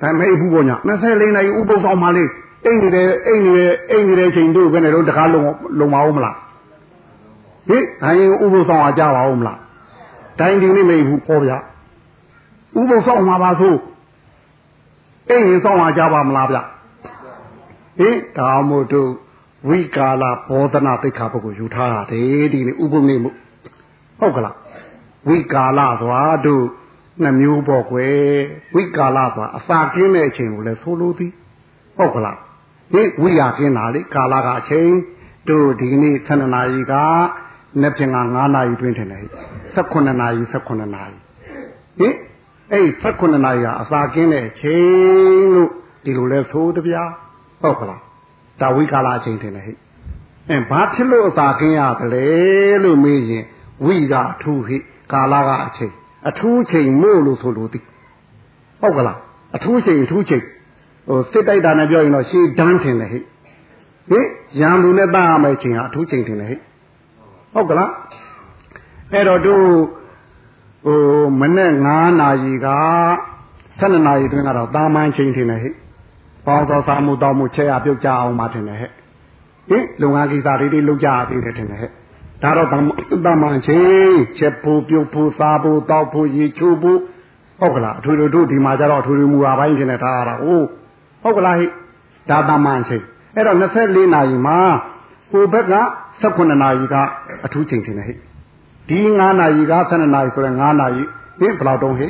ဒါမေ့ဘူးပေါ့ည24နာရီဥပုသ်ဆောင်ပါလေအိမ်နေတယ်အိမ်နေတယ်အိမ်နေတဲ့ချိန်တို့ဘယ်နဲ့တော့တကားလုံးလုံးမအောင်မလားဟိဒါရင်ဥပုသ်ဆောင်အားကြပါဦးမလားတိုင်းဒီနေ့မေ့ဘူးခေါ်ဗျာဥပုသ်ဆောင်မှာပါဆိုအိမ်ရင်ဆောင်အားကြပါမလားဗျဟိဒါမို့တို့ဝိကာလဘောဓနာသိက္ခာပုဂ္ဂိုလ်ယူထားတာဒီဒီနေ့ဥပုနေမှုဟုတ်ကလားဝိကာလဆိုတာတို့ နှမျိုးပေါ့ကွယ်ဝိကာလဆိုတာအစာကင်းတဲ့အချိန်ကိုလည်းဆိုလိုသည်ဟုတ်ကလားဒီဝိယာကင်းတာလေကာလကအချိန်တို့ဒီနေ့7နာရီကနေ့ပြင်က9နာရီတွင်းထင်တယ်18နာရီ18နာရီဟင်အဲ့18နာရီကအစာကင်းတဲ့အချိန်လို့ဒီလိုလဲဆိုတဗျာဟုတ်ကလားဒါဝိကာလအချိန်ထင်တယ်ဟဲ့အဲဘာဖြစ်လို့အစာကင်းရတယ်လို့မေးရင်ဝိကအထူးဟိကာလကအချိန် အထူးချိန်မို့လို့ဆိုလို့သိဟုတ်ကလားအထူးချိန်အထူးချိန်ဟိုစစ်တိုက်တာနဲ့ပြောရင်တော့ရှေးဒန်းထင်တယ်ဟဲ့ဟင်ရံလူနဲ့တာရမယ့်ချိန်ဟာအထူးချိန်ထင်တယ်ဟဲ့ဟုတ်ကလားအဲ့တော့တို့ဟိုမနေ့9နာရီက12နာရီတွင်ကတော့တာမန်ချိန်ထင်တယ်ဟဲ့ပေါင်းသောစားမှုတောင်းမှုချက်ရပြုတ်ကြအောင်မှထင်တယ်ဟဲ့ဟင်လုပ်ငန်းကိစ္စတွေတွေလုပ်ကြရသေးတယ်ထင်တယ်ဟဲ့ ဒါတော့တမန်ချင်းချက်ဖို့ပြုတ်ဖို့စားဖို့တောက်ဖို့ရေချိုးဖို့ဟုတ်ကလားအထွေထွေတို့ဒီမှာကျတော့အထွေထွေမူပါပိုင်းချင်းနဲ့ထားရတာဟုတ်ဟုတ်ကလားဟိဒါတမန်ချင်းအဲ့တော့24နာရီမှာဟိုဘက်က18နာရီကအထူးချိန်ထင်တယ်ဟိဒီ9နာရီက12နာရီဆိုရင်9နာရီဟင်ဘယ်လောက်တုံးဟိ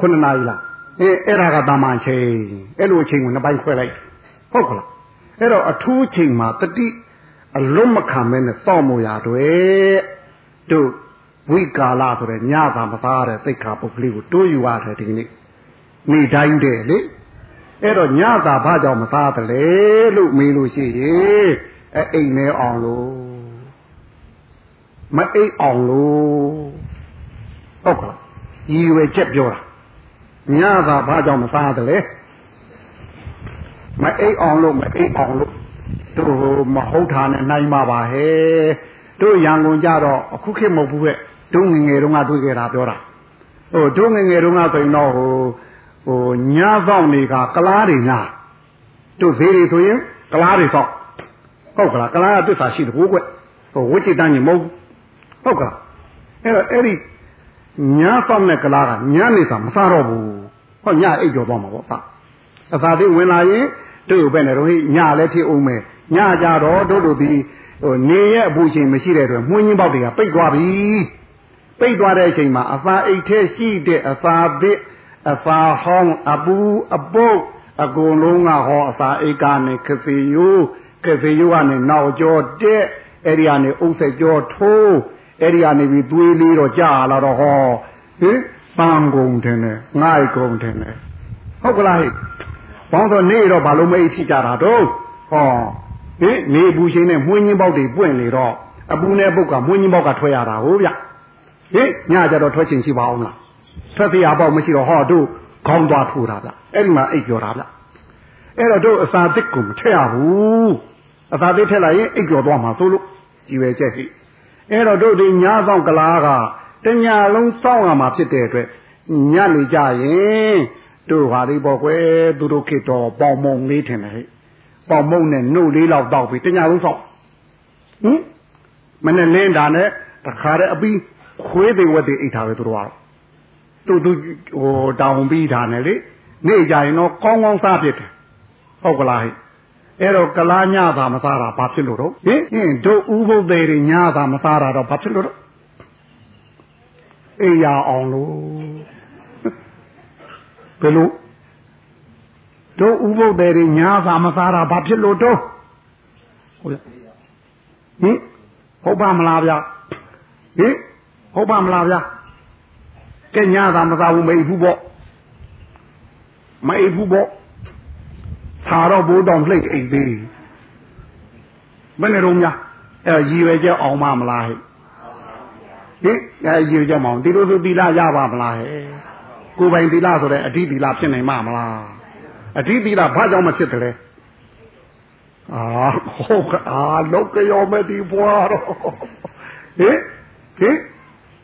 9နာရီလားအဲအဲ့ဒါကတာမန်ချိန်အဲ့လိုချိန်ကိုနှစ်ပိုင်းခွဲလိုက်ဟုတ်ကလားအဲ့တော့အထူးချိန်မှာတတိ အလုံးမခံမဲနဲ့စောင့်မရတွေ့တို့ဝိကာလဆိုတဲ့ညသာမသားတဲ့သိက္ခာပုဂ္ဂလိကိုတိုးယူရတယ်ဒီနေ့နေတိုင်းတဲ့လေအဲ့တော့ညသာဘာကြောင့်မသားတယ်လဲလို့မေးလို့ရှိရင်အဲအိမ်နေအောင်လို့မအိမ်အောင်လို့ဟုတ်ကလားရည်ရွယ်ချက်ပြောတာညသာဘာကြောင့်မစားတယ်လဲမအိပ်အောင်လို့မအိပ်အောင်လို့ တို့မဟုတ်တာနဲ့နိုင်မှာပါဟဲ့တို့ရန်ကုန်ကြတော့အခုခေတ်မဟုတ်ဘူးကတို့ငငယ်တုန်းကတွေ့ခဲ့တာပြောတာဟိုတို့ငငယ်တုန်းကဆိုရင်တော့ဟိုဟိုညသောနေကကလားတွေညာတို့ဈေးတွေဆိုရင်ကလားတွေသောဟုတ်ကလားကလားကတစ္ဆာရှိတယ်ဘိုးကွဟိုဝိจิတန်ကြီးမဟုတ်ဟုတ်ကလားအဲ့တော့အဲ့ဒီညာသောနဲ့ကလားကညာနေစာမစားတော့ဘူးဟောညအိတ်ကြော်သွားမှာပေါ့သာအသာသေးဝင်လာရင်တို့ပဲနဲ့တော့ဟိညလည်းဖြစ်အောင်မယ် ညကြတော့တို့တို့ဒီဟိုနေရဲ့အပူချိန်မရှိတဲ့အတွက်မှွင်းချင်းပေါက်တွေကပိတ်သွားပြီပိတ်သွားတဲ့အချိန်မှာအသာအိတ်ထဲရှိတဲ့အသာသစ်အသာဟောင်းအပူအပုတ်အကုန်လုံးကဟောအသာအိတ်ကနေခစီယိုးခစီယိုးကနေနောက်ကျော်တက်အဲ့ဒီကနေအုပ်ဆက်ကျော်ထိုးအဲ့ဒီကနေပြီးသွေးလေးတော့ကြာလာတော့ဟောဟင်ပန်းကုန်တယ်နဲ့ငှိုက်ကုန်တယ်နဲ့ဟုတ်ကလားဟဲ့ဘောင်းဆိုနေတော့ဘာလို့မအိတ်ထိကြတာတော့ဟော ဟင်နေဘူးရှင်နဲ့မွှင်းချင်းပေါက်တွေပွင့်နေတော့အပူနဲ့ပုတ်ကမွှင်းချင်းပေါက်ကထွက်ရတာဟုတ်ဗျဟင်ညကြတော့ထွက်ချင်ရှိပါအောင်လားထွက်စီရပေါက်မရှိတော့ဟောတို့ခေါင်းသွားထိုးတာဗျအဲ့ဒီမှာအိတ်ပြောတာဗျအဲ့တော့တို့အစာတစ်ကိုမထည့်ရဘူးအစာတစ်ထည့်လိုက်ရင်အိတ်ကျော်သွားမှာဆိုလို့ကြည်ပဲချက်ရှိအဲ့တော့တို့ဒီညာဆောင်ကလားကတညာလုံးစောင့်ရမှာဖြစ်တဲ့အတွက်ညနေကြရင်တို့ဟာဒီပေါ့ကွယ်သူတို့ခေတော်ပေါင်မုံလေးထင်တယ်ဟဲ့ ပေါင်မုံနဲ့နှုတ်လေးလောက်တောက်ပြီးတညာလုံးစောင့်ဟင်မနဲ့လင်းတာနဲ့တခါတည်းအပြီးခွေးတွေဝက်တွေအိတ်ထားပဲသူတို့ကတော့သူသူဟိုတောင်ပြီးတာနဲ့လေနေ့ကြရင်တော့ကောင်းကောင်းစားဖြစ်တယ်ဟုတ်ကလားဟဲ့အဲ့တော့ကလားညသာမစားတာဘာဖြစ်လို့တော့ဟင်ဟင်တို့ဥပုပ်သေးတွေညသာမစားတာတော့ဘာဖြစ်လို့တော့အေးရအောင်လို့ဘယ်လို တို့ဥပုပ်သေးတွေညသာမစားတာဘာဖြစ်လို့တော့ဟုတ်လားဟင်ဟုတ်ပါမလားဗျဟင်ဟုတ်ပါမလားဗျကဲညသာမစားဘူးမအိပ်ဘူးပေါ့မအိပ်ဘူးပေါ့သာတော့ဘိုးတော်လှိတ်အိပ်သေးဘယ်နဲ့တော့များအဲ့ရည်ရွယ်ချက်အောင်မမလားဟဲ့ဟင်အဲ့ရည်ရွယ်ချက်မအောင်ဒီလိုဆိုသီလရပါမလားဟဲ့ကိုယ်ပိုင်သီလဆိုတဲ့အဓိသီလဖြစ်နိုင်မှာမလား အဓိသီလဘာကြောင့်မဖြစ်တယ်လဲအာဟုတ်ကအာလောကရောမတိဘွားတော့ဟင်ဟင်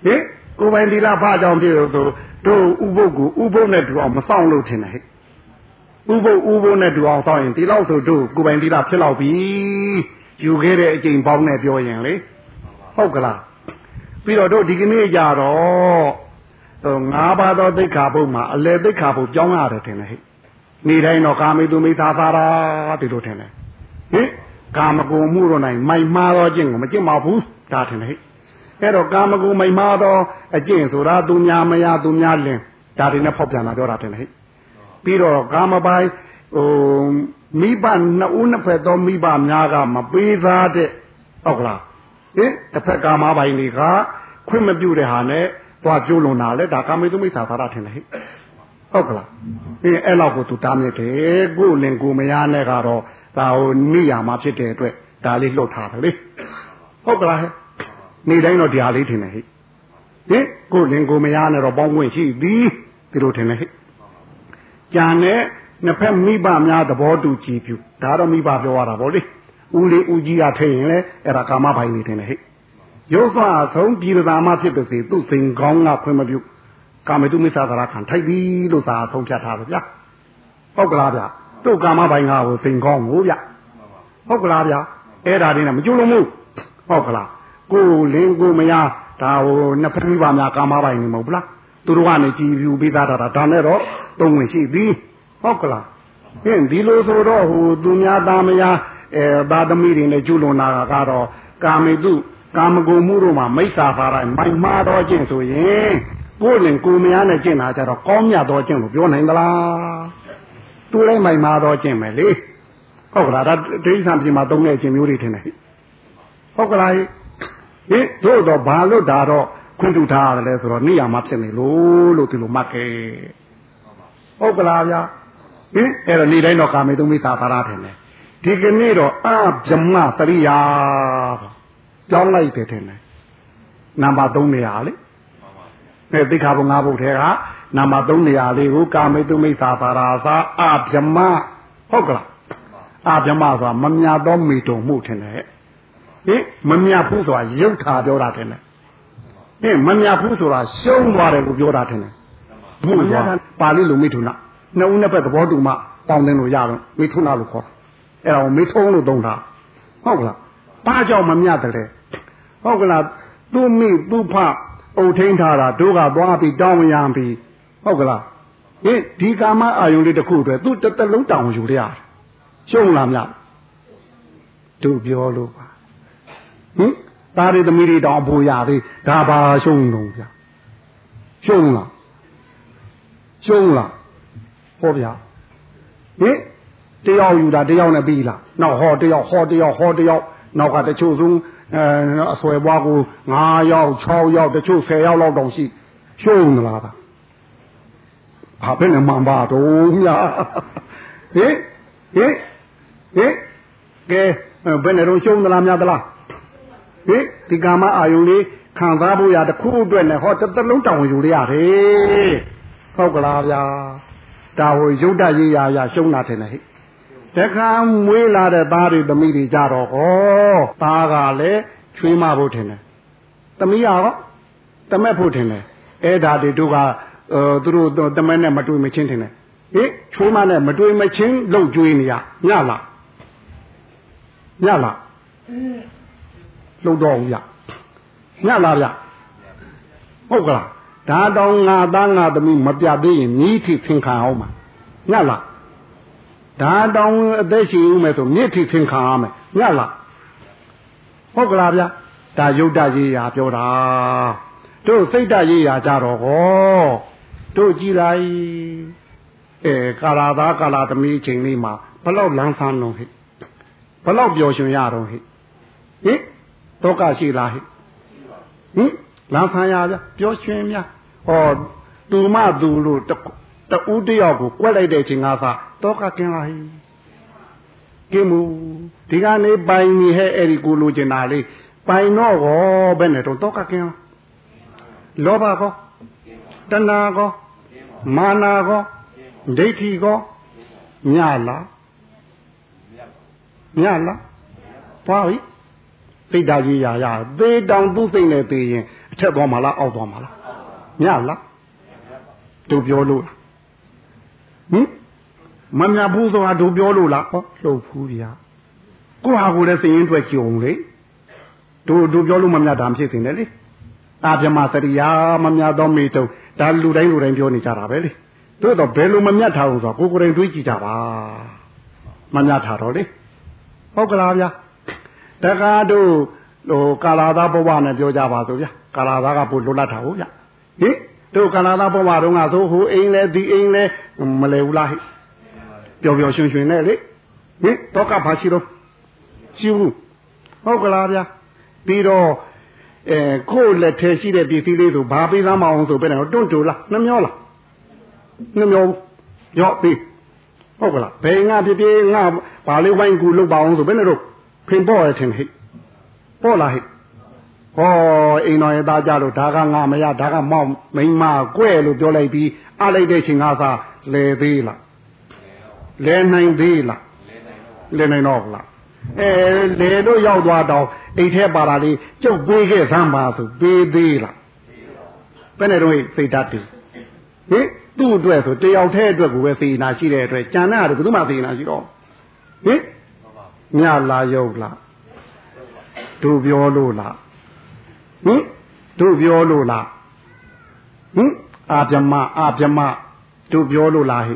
ဟင်ကိုယ်ပိုင်သီလဘာကြောင့်ဖြစ်လို့ဆိုတို့ဥပုပ်ကိုဥပုပ်နဲ့တူအောင်မဆောင်လို့ထင်တယ်ဟဲ့ဥပုပ်ဥပုပ်နဲ့တူအောင်ဆောင်ရင်ဒီလောက်ဆိုတို့ကိုယ်ပိုင်သီလဖြစ်လောက်ပြီယူခဲ့တဲ့အကျင့်ပေါင်းနဲ့ပြောရင်လေဟုတ်ကလားပြီးတော့တို့ဒီကနေ့ကြတော့ဟိုငါးပါးသောသိက္ခာပုဒ်မှာအလယ်သိက္ခာပုဒ်ပြောင်းရတယ်ထင်တယ်ဟဲ့ နေတိုင်းတော့ကာမေတုမိသာသာရာဒီလိုထင်တယ်ဟင်ကာမဂုဏ်မှုတော့နိုင်မိုင်မှားတော့ခြင်းကိုမကျင့်ပါဘူးဒါထင်တယ်ဟဲ့အဲ့တော့ကာမဂုဏ်မိုင်မှားတော့အကျင့်ဆိုတာသူများမရသူများလင်ဒါတွေနဲ့ဖောက်ပြန်လာပြောတာထင်တယ်ဟဲ့ပြီးတော့ကာမပိုင်ဟိုမိဘနှစ်ဦးနှစ်ဖက်သောမိဘများကမပေးသားတဲ့ဟုတ်ကလားဟင်တစ်ဖက်ကာမပိုင်တွေကခွင့်မပြုတဲ့ဟာနဲ့သွားကျိုးလွန်တာလေဒါကာမေတုမိသာသာရထင်တယ်ဟဲ့ ဟုတ်ကလားအင်းအဲ့လောက်ကိုသူတားမြစ်တယ်ကိုလင်ကိုမရနဲ့ကတော့ဒါဟိုနေရမှာဖြစ်တဲ့အတွက်ဒါလေးလှုပ်ထားတယ်လေဟုတ်ကလားဟဲ့နေတိုင်းတော့တရားလေးထင်တယ်ဟဲ့ဟင်ကိုလင်ကိုမရနဲ့တော့ပေါင်းဝင်ရှိသည်ဒီလိုထင်တယ်ဟဲ့ကြံတဲ့နှစ်ဖက်မိဘများသဘောတူကြည်ပြုဒါတော့မိဘပြောရတာဗောလေဦးလေးဦးကြီးကထိရင်လေအဲ့ဒါကာမပိုင်နေတယ်ဟဲ့ရုပ်သွားဆုံးပြည်သာမဖြစ်ပါစေသူ့စိန်ကောင်းကခွင့်မပြု ကာမတုမိစ္ဆာသရခံထိုက်ပြီလို့သာဆုံးဖြတ်ထားတယ်ဗျာဟုတ်ကလားဗျာတို့ကာမပိုင်ကကိုစိန်ကောင်းကိုဗျဟုတ်ကလားဗျာအဲ့ဒါလေးနဲ့မကြုံလို့မဟုတ်ဟုတ်ကလားကိုလင်းကိုမရဒါဟိုနှစ်ဖက်မိဘများကာမပိုင်နေမဟုတ်လားသူတို့ကနေကြည်ပြူပေးသားတာဒါနဲ့တော့သုံးဝင်ရှိပြီဟုတ်ကလားဟင်ဒီလိုဆိုတော့ဟိုသူများသားမယားအဲသာသမီတွေနဲ့ကျွလွန်တာကတော့ကာမေတုကာမဂုဏ်မှုတို့မှာမိစ္ဆာပါရမိုင်မာတော့ခြင်းဆိုရင် ကိုယ်လင်ကိုမယားနဲ့ကျင့်တာကြတော့ကောင်းမြတ်တော့ခြင်းလို့ပြောနိုင်သလားသူလည်းမိုင်မာတော့ခြင်းပဲလေဟုတ်ကလားဒါဒိဋ္ဌိဆံပြင်မှာသုံးတဲ့အခြင်းမျိုးတွေထင်တယ်ဟုတ်ကလားဟင်တို့တော့ဘာလို့ဒါတော့ခွင့်တူထားရတယ်လဲဆိုတော့နေရာမှာဖြစ်နေလို့လို့ဒီလိုမှတ်ခဲ့ဟုတ်ကလားဗျာဟင်အဲ့တော့နေတိုင်းတော့ကာမေတုမိသာပါရထင်တယ်ဒီကနေ့တော့အဗြမသရိယာကြောင်းလိုက်တယ်ထင်တယ်နံပါတ်3နေရာလေ အဲသိခါဘုံ၅ဘုတ်ထဲကနံပါတ်3နေရာလေးကိုကာမေတုမိသာပါရာသာအဗြမဟုတ်ကလားအဗြမဆိုတာမမြတ်သောမိတုံမှုထင်တယ်ဟင်မမြတ်ဘူးဆိုတာရုပ်ထာပြောတာထင်တယ်ဟင်မမြတ်ဘူးဆိုတာရှုံးသွားတယ်ကိုပြောတာထင်တယ်ဘုရားပါဠိလိုမိထုနာနှစ်ဦးနှစ်ဖက်သဘောတူမှပေါင်းတင်လို့ရတော့မိထုနာလို့ခေါ်အဲ့ဒါကိုမိထုံးလို့သုံးတာဟုတ်ကလားဘာကြောင့်မမြတ်တယ်လဲဟုတ်ကလားသူ့မိသူ့ဖ အုတ်ထိန်ထားတာတို့ကသွားပြီးတောင်းရံပြီးဟုတ်ကလားဟင်ဒီကာမအာယုန်လေးတစ်ခုအတွက်သူ့တစ်သက်လုံးတောင်းယူရတယ်ရှုံးလားမလားတို့ပြောလို့ပါဟင်သားတွေသမီးတွေတောင်းဖို့ရသေးဒါပါရှုံးတော့ဗျာရှုံးလားရှုံးလားဟောဗျာဟင်တယောက်ယူတာတယောက်နဲ့ပြီးလားနောက်ဟောတယောက်ဟောတယောက်ဟောတယောက်နောက်ကတချို့ဆုံး အဲအဆွဲပွားကို9ယောက်6ယောက်တချို့10ယောက်လောက်တောင်ရှိရှုံးမလားပါဘာပဲနဲ့မှန်ပါတော့မြာဟင်ဟင်ဟင်ကဲဘယ်နဲ့တော့ရှုံးသလားများသလားဟင်ဒီကာမအာယုန်လေးခံစားဖို့ရတခုအတွက်နဲ့ဟောတစ်သက်လုံးတောင်းယူရရတယ်ဟုတ်ကလားဗျာဒါဟိုရုတ်တရေးရရရှုံးတာထင်တယ်ဟဲ့ တခါမွေးလာတဲ့သားတွေသမီးတွေကြတော့ဟောသားကလည်းချွေးမဖို့ထင်တယ်သမီးရောတမက်ဖို့ထင်တယ်အဲ့ဒါတွေတို့ကအဲသူတို့တမက်နဲ့မတွေ့မချင်းထင်တယ်ဟေးချိုးမနဲ့မတွေ့မချင်းလှုပ်ကြွေးနေရညလားညလားလှုပ်တော့ဘူးရညလားဗျဟုတ်ကလားဒါတောင်ငါသားငါသမီးမပြသေးရင်မြည်ထိသင်ခံအောင်မှာညလား ဒါတောင်အသက်ရှင်ဦးမယ်ဆိုမြစ်ထိသင်ခံရမယ်ညလားဟုတ်ကလားဗျဒါယုတ်တရေးရာပြောတာတို့စိတ်တရေးရာကြတော့ဟောတို့ကြည်လိုက်အဲကာလာသားကာလာသမီးချိန်လေးမှာဘလောက်လန်းဆန်းတော့ဟိဘလောက်ပျော်ရွှင်ရတော့ဟိဟိဒုက္ခရှိလားဟိဟင်လန်းဆန်းရကြပျော်ရွှင်များဟောသူမသူလို့တူး တယောက်ကိုကွက်လိုက်တဲ့ချိန်ကသာဒုက္ခကင်းလာဟိကင်းမှုဒီကနေ့ပိုင်နေဟဲ့အဲ့ဒီကိုလိုချင်တာလေးပိုင်တော့ကောဘယ်နဲ့တော့ဒုက္ခကင်းလောဘကောတဏှာကောမာနာကောဒိဋ္ဌိကောညလားညလားပါပြီသိတာကြီးရာရသေတောင်သူ့စိတ်နဲ့သေရင်အထက်သွားမှာလားအောက်သွားမှာလားညလားသူပြောလို့ ဟင်မမြတ်ဘူးဆိုတာသူပြောလို့လားဟောလှုပ်ဖူးဗျာကိုဟာကိုလည်းစိတ်ရင်းတွေ့ကြုံလေတို့တို့ပြောလို့မမြတ်တာဖြစ်စင်တယ်လေအာပြမစရိယာမမြတ်သောမိတုံဒါလူတိုင်းလူတိုင်းပြောနေကြတာပဲလေတို့တော့ဘယ်လိုမမြတ်ထားအောင်ဆိုကိုကိုယ်တိုင်တွေးကြည့်ကြပါမမြတ်ထားတော့လေဟုတ်ကလားဗျာတက္ကတို့ဟိုကာလာသားဘဝနဲ့ပြောကြပါစို့ဗျာကာလာသားကပို့လွတ်လပ်တာဟုတ်ဗျာဟင် တို့ကာလာသားဘဝတုန်းကဆိုဟိုအိမ်လဲဒီအိမ်လဲမလဲဘူးလားဟိပျော်ပျော်ရွှင်ရွှင်နဲ့လေဟင်တော့ကဘာရှိတော့ရှိဘူးဟုတ်ကလားဗျာပြီးတော့အဲကိုယ်လက်ထဲရှိတဲ့ပစ္စည်းလေးဆိုဘာပေးသားမအောင်ဆိုပဲတော့တွန့်တူလားနှမျောလားနှမျောရော့ပြီးဟုတ်ကလားဘယ်ငါဖြစ်ဖြစ်ငါဘာလေးဝိုင်းကူလုပ်ပါအောင်ဆိုဘယ်နဲ့တော့ဖင်ပေါ်ရထင်ဟိပေါ်လာဟိ ဟောအိမ်တော်ရဲ့သားကြလို့ဒါကငါမရဒါကမောက်မိမကွဲ့လို့ပြောလိုက်ပြီးအလိုက်တဲ့ချိန်ကသာလဲသေးလားလဲနိုင်သေးလားလဲနိုင်တော့လားအဲလေတို့ရောက်သွားတော့အိတ်ထဲပါတာလေးကျုပ်ပေးခဲ့သမ်းပါဆိုပေးသေးလားဘယ်နဲ့တော့စိတ်ဓာတ်တည်ဟင်သူ့အတွက်ဆိုတယောက်တည်းအတွက်ကိုပဲစေနာရှိတဲ့အတွက်ကြံတဲ့ဟာတော့ဘယ်သူမှစေနာရှိတော့ဟင်ညလာရုပ်လားတို့ပြောလို့လား ဟင်တို့ပြောလို့လားဟင်အာပြမအာပြမတို့ပြောလို့လားဟိ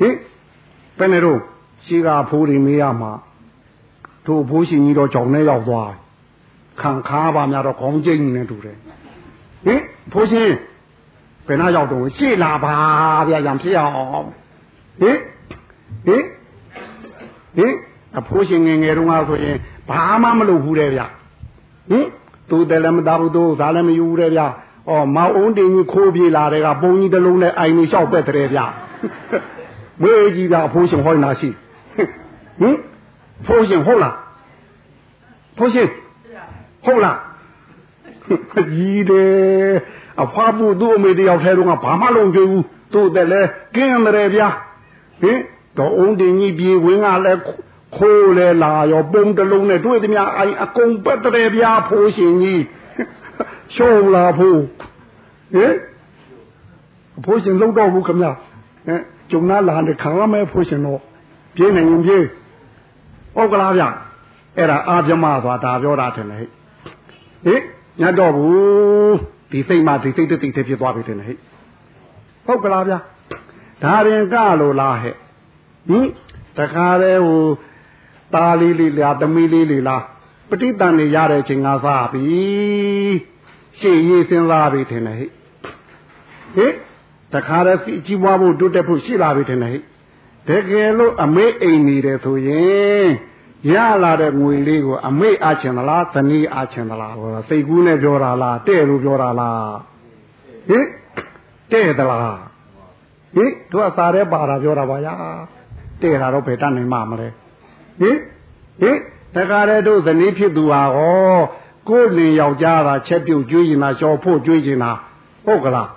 ဟင်ဘယ်နဲ့တော့ရှိကဖိုးတွေမေးရမှာတို့ဘိုးရှင်ကြီးတော့ကြောင်နဲ့ရောက်သွားခံခါပါများတော့ခေါင်းကျိတ်နေတူတယ်ဟင်ဘိုးရှင်ဘယ်နှရောက်တော့ရှေ့လာပါဗျာရံဖြစ်အောင်ဟင်ဟင်ဟင်အဖိုးရှင်ငယ်ငယ်တုန်းကဆိုရင်ဘာမှမလုပ်ဘူးတဲ့ဗျဟင် သူတယ်လည်းမသားဘူးသူစားလည်းမယူဘူးတဲ့ဗျဩမောင်အုံးတင်ကြီးခိုးပြေးလာတဲ့ကပုံကြီးတစ်လုံးနဲ့အိုင်နေလျှောက်ပက်တဲ့ဗျမွေးကြီးကအဖိုးရှင်ဟောနေတာရှိဟင်ဖိုးရှင်ဟုတ်လားဖိုးရှင်ဟုတ်လားကြီးတယ်အဖွားဖို့သူ့အမေတယောက်ထဲတော့ဘာမှလုံးကြွေးဘူးသူ့တဲ့လဲကင်းတယ်ဗျာဟင်တော့အုံးတင်ကြီးပြေဝင်းကလည်း ခိုးလဲလာရောပုံတလုံးနဲ့တွေ့သမျှအိုင်အကုန်ပက်တယ်ဗျာဖိုးရှင်ကြီးရှုံးလာဖို့ဟင်ဖိုးရှင်လုံးတော့ဘူးခမဟင်ကျုံနာလာနေခံရမယ်ဖိုးရှင်တော့ပြေးနိုင်ရင်ပြေးဟုတ်ကလားဗျအဲ့ဒါအာပြမသွားဒါပြောတာထင်တယ်ဟိဟိညတ်တော့ဘူးဒီစိတ်မှဒီစိတ်တတိတဖြစ်သွားပြီထင်တယ်ဟိဟုတ်ကလားဗျဒါရင်ကလို့လားဟဲ့ဟင်တခါတည်းဟို ตาလေးလေးလားသမီးလေးလေးလားပဋိသန္ဓေရတဲ့ချိန်ကစားပြီရှေ့ရေးစဉ်းစားပြီထင်တယ်ဟိဟိတခါတည်းကြီးပွားဖို့တိုးတက်ဖို့ရှိလာပြီထင်တယ်ဟိတကယ်လို့အမေအိမ်နေတယ်ဆိုရင်ရလာတဲ့ငွေလေးကိုအမေအားချင်သလားဇနီးအားချင်သလားဟောစိတ်ကူးနဲ့ပြောတာလားတဲ့လို့ပြောတာလားဟင်တဲ့သလားဟင်သူကစားတဲ့ပါတာပြောတာပါညာတဲ့တာတော့ဘယ်တတ်နိုင်မှာမလဲ ဟင်ဟင်တခါတည်းတို့ဇနီးဖြစ်သူဟာဟောကိုယ်လင်ယောက်ျားတာချက်ပြုတ်ကျွေးရင်လားရှော်ဖို့ကျွေးရင်လားဟုတ်ကလား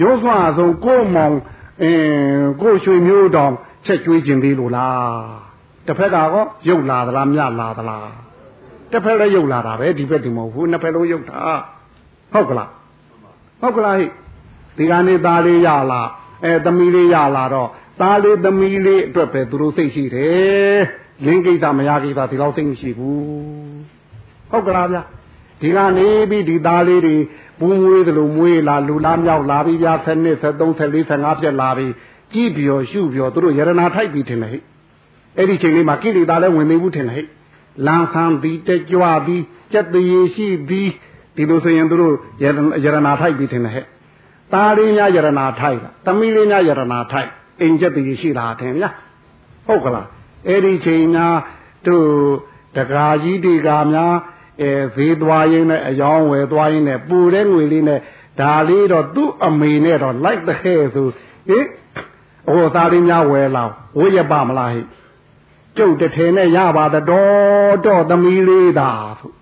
ရိုးစွာဆုံးကိုယ်မောင်အင်းကိုယ်ရွှေမျိုးတောင်ချက်ကျွေးခြင်းသေးလို့လားတစ်ဖက်ကတော့ရုပ်လာသလားမြလာသလားဟတစ်ဖက်လည်းရုပ်လာတာပဲဒီဘက်ဒီမဟုတ်ဘူးနှစ်ဖက်လုံးရုပ်တာဟုတ်ကလားဟုတ်ကလားဟိဒီကနေ့သားလေးရလာအဲသမီးလေးရလာတော့သားလေးသမီးလေးအတွက်ပဲသူတို့စိတ်ရှိတယ် လင်းကိစ္စမရကိစ္စဒီလောက်စိတ်မရှိဘူးဟုတ်ကလားဗျဒီကနေပြီးဒီသားလေးတွေပူးမွေးသလိုမွေးလာလူလားမြောက်လာပြီးဗျာ7နှစ်73 74 15ပြက်လာပြီးကြည့်ပြောရှုပြောသူတို့ယရနာထိုက်ပြီးထင်တယ်ဟိအဲ့ဒီချိန်လေးမှာကိလေသာလည်းဝင်နေဘူးထင်တယ်ဟိလမ်းဆန်းပြီးတက်ကြွပြီးစက်တရေရှိပြီးဒီလိုဆိုရင်သူတို့ယရနာထိုက်ပြီးထင်တယ်ဟဲ့သားလေးများယရနာထိုက်လားသမီးလေးများယရနာထိုက်အိမ်ချက်တရေရှိလားထင်ဗျာဟုတ်ကလား အဲ့ဒီချိန်များတို့တကာကြီးတေကာများအဲဈေးသွားရင်းနဲ့အယောင်းဝယ်သွားရင်းနဲ့ပူတဲ့ငွေလေးနဲ့ဒါလေးတော့သူ့အမေနဲ့တော့လိုက်တဲ့ခဲဆိုဟင်ဟိုသားလေးများဝယ်လာဝိရပမလားဟိကျုပ်တထဲနဲ့ရပါတော့တော့သမီးလေးသာဆို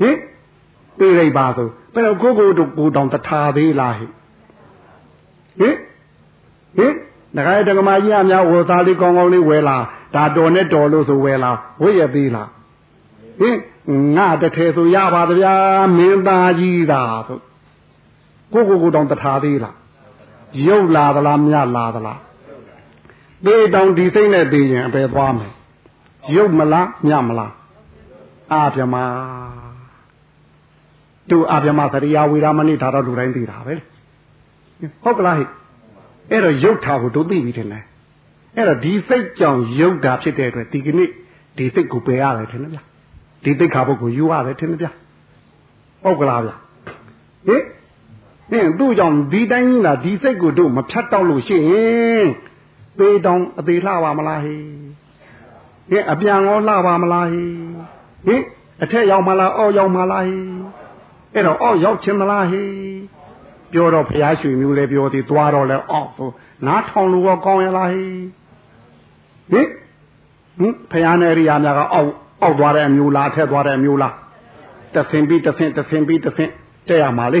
ဟင်ပြေးလိုက်ပါဆိုဘယ်တော့ကိုကိုတို့ကိုတောင်တထားသေးလားဟိဟင်ဟင်ဒကာတက္ကမကြီးအများဝယ်သားလေးကောင်းကောင်းလေးဝယ်လာ ဒါတော်နဲ့တော်လို့ဆိုဝယ်လာဝိရသေးလားဟင်ငါတထဲဆိုရပါဗျာမင်းသားကြီးသာဆိုကိုကိုကိုတောင်တထားသေးလားရုပ်လာသလားမြတ်လာသလားသေတောင်ဒီစိတ်နဲ့သိရင်အပေသွားမယ်ရုပ်မလားမြတ်မလားအာပြမတို့အာပြမသရိယာဝေရမဏိဒါတော့လူတိုင်းသိတာပဲဟုတ်ကလားဟဲ့အဲ့တော့ရုပ်ထာကိုတို့သိပြီထင်တယ် အဲ့တော့ဒီစိတ်ကြောင့်ရုပ်တာဖြစ်တဲ့အတွက်ဒီကနေ့ဒီစိတ်ကိုပယ်ရတယ်ထင်တယ်ဗျာဒီသိက္ခာပုဂ္ဂိုလ်ယူရတယ်ထင်တယ်ဗျဟုတ်ကလားဗျဟင်ဟင်သူ့ကြောင့်ဒီတိုင်းကြီးလားဒီစိတ်ကိုတို့မဖြတ်တော့လို့ရှိရင်ပေတောင်အသေးလှပါမလားဟေးဟင်အပြန်ရောလှပါမလားဟေးဟင်အထက်ရောက်မလားအောက်ရောက်မလားဟေးအဲ့တော့အောက်ရောက်ခြင်းမလားဟေးပြောတော့ဖျားရွှေမျိုးလဲပြောသေးသွားတော့လဲအောက်ဆို နားထောင်လို့ကောင်းရလားဟေးဟင်ဟင်ဖျားနေရိယာများကအောက်အောက်သွားတဲ့အမျိုးလားအထက်သွားတဲ့အမျိုးလားတဆင်ပြီးတဆင်တဆင်ပြီးတဆင်တဲ့ရမှာလေ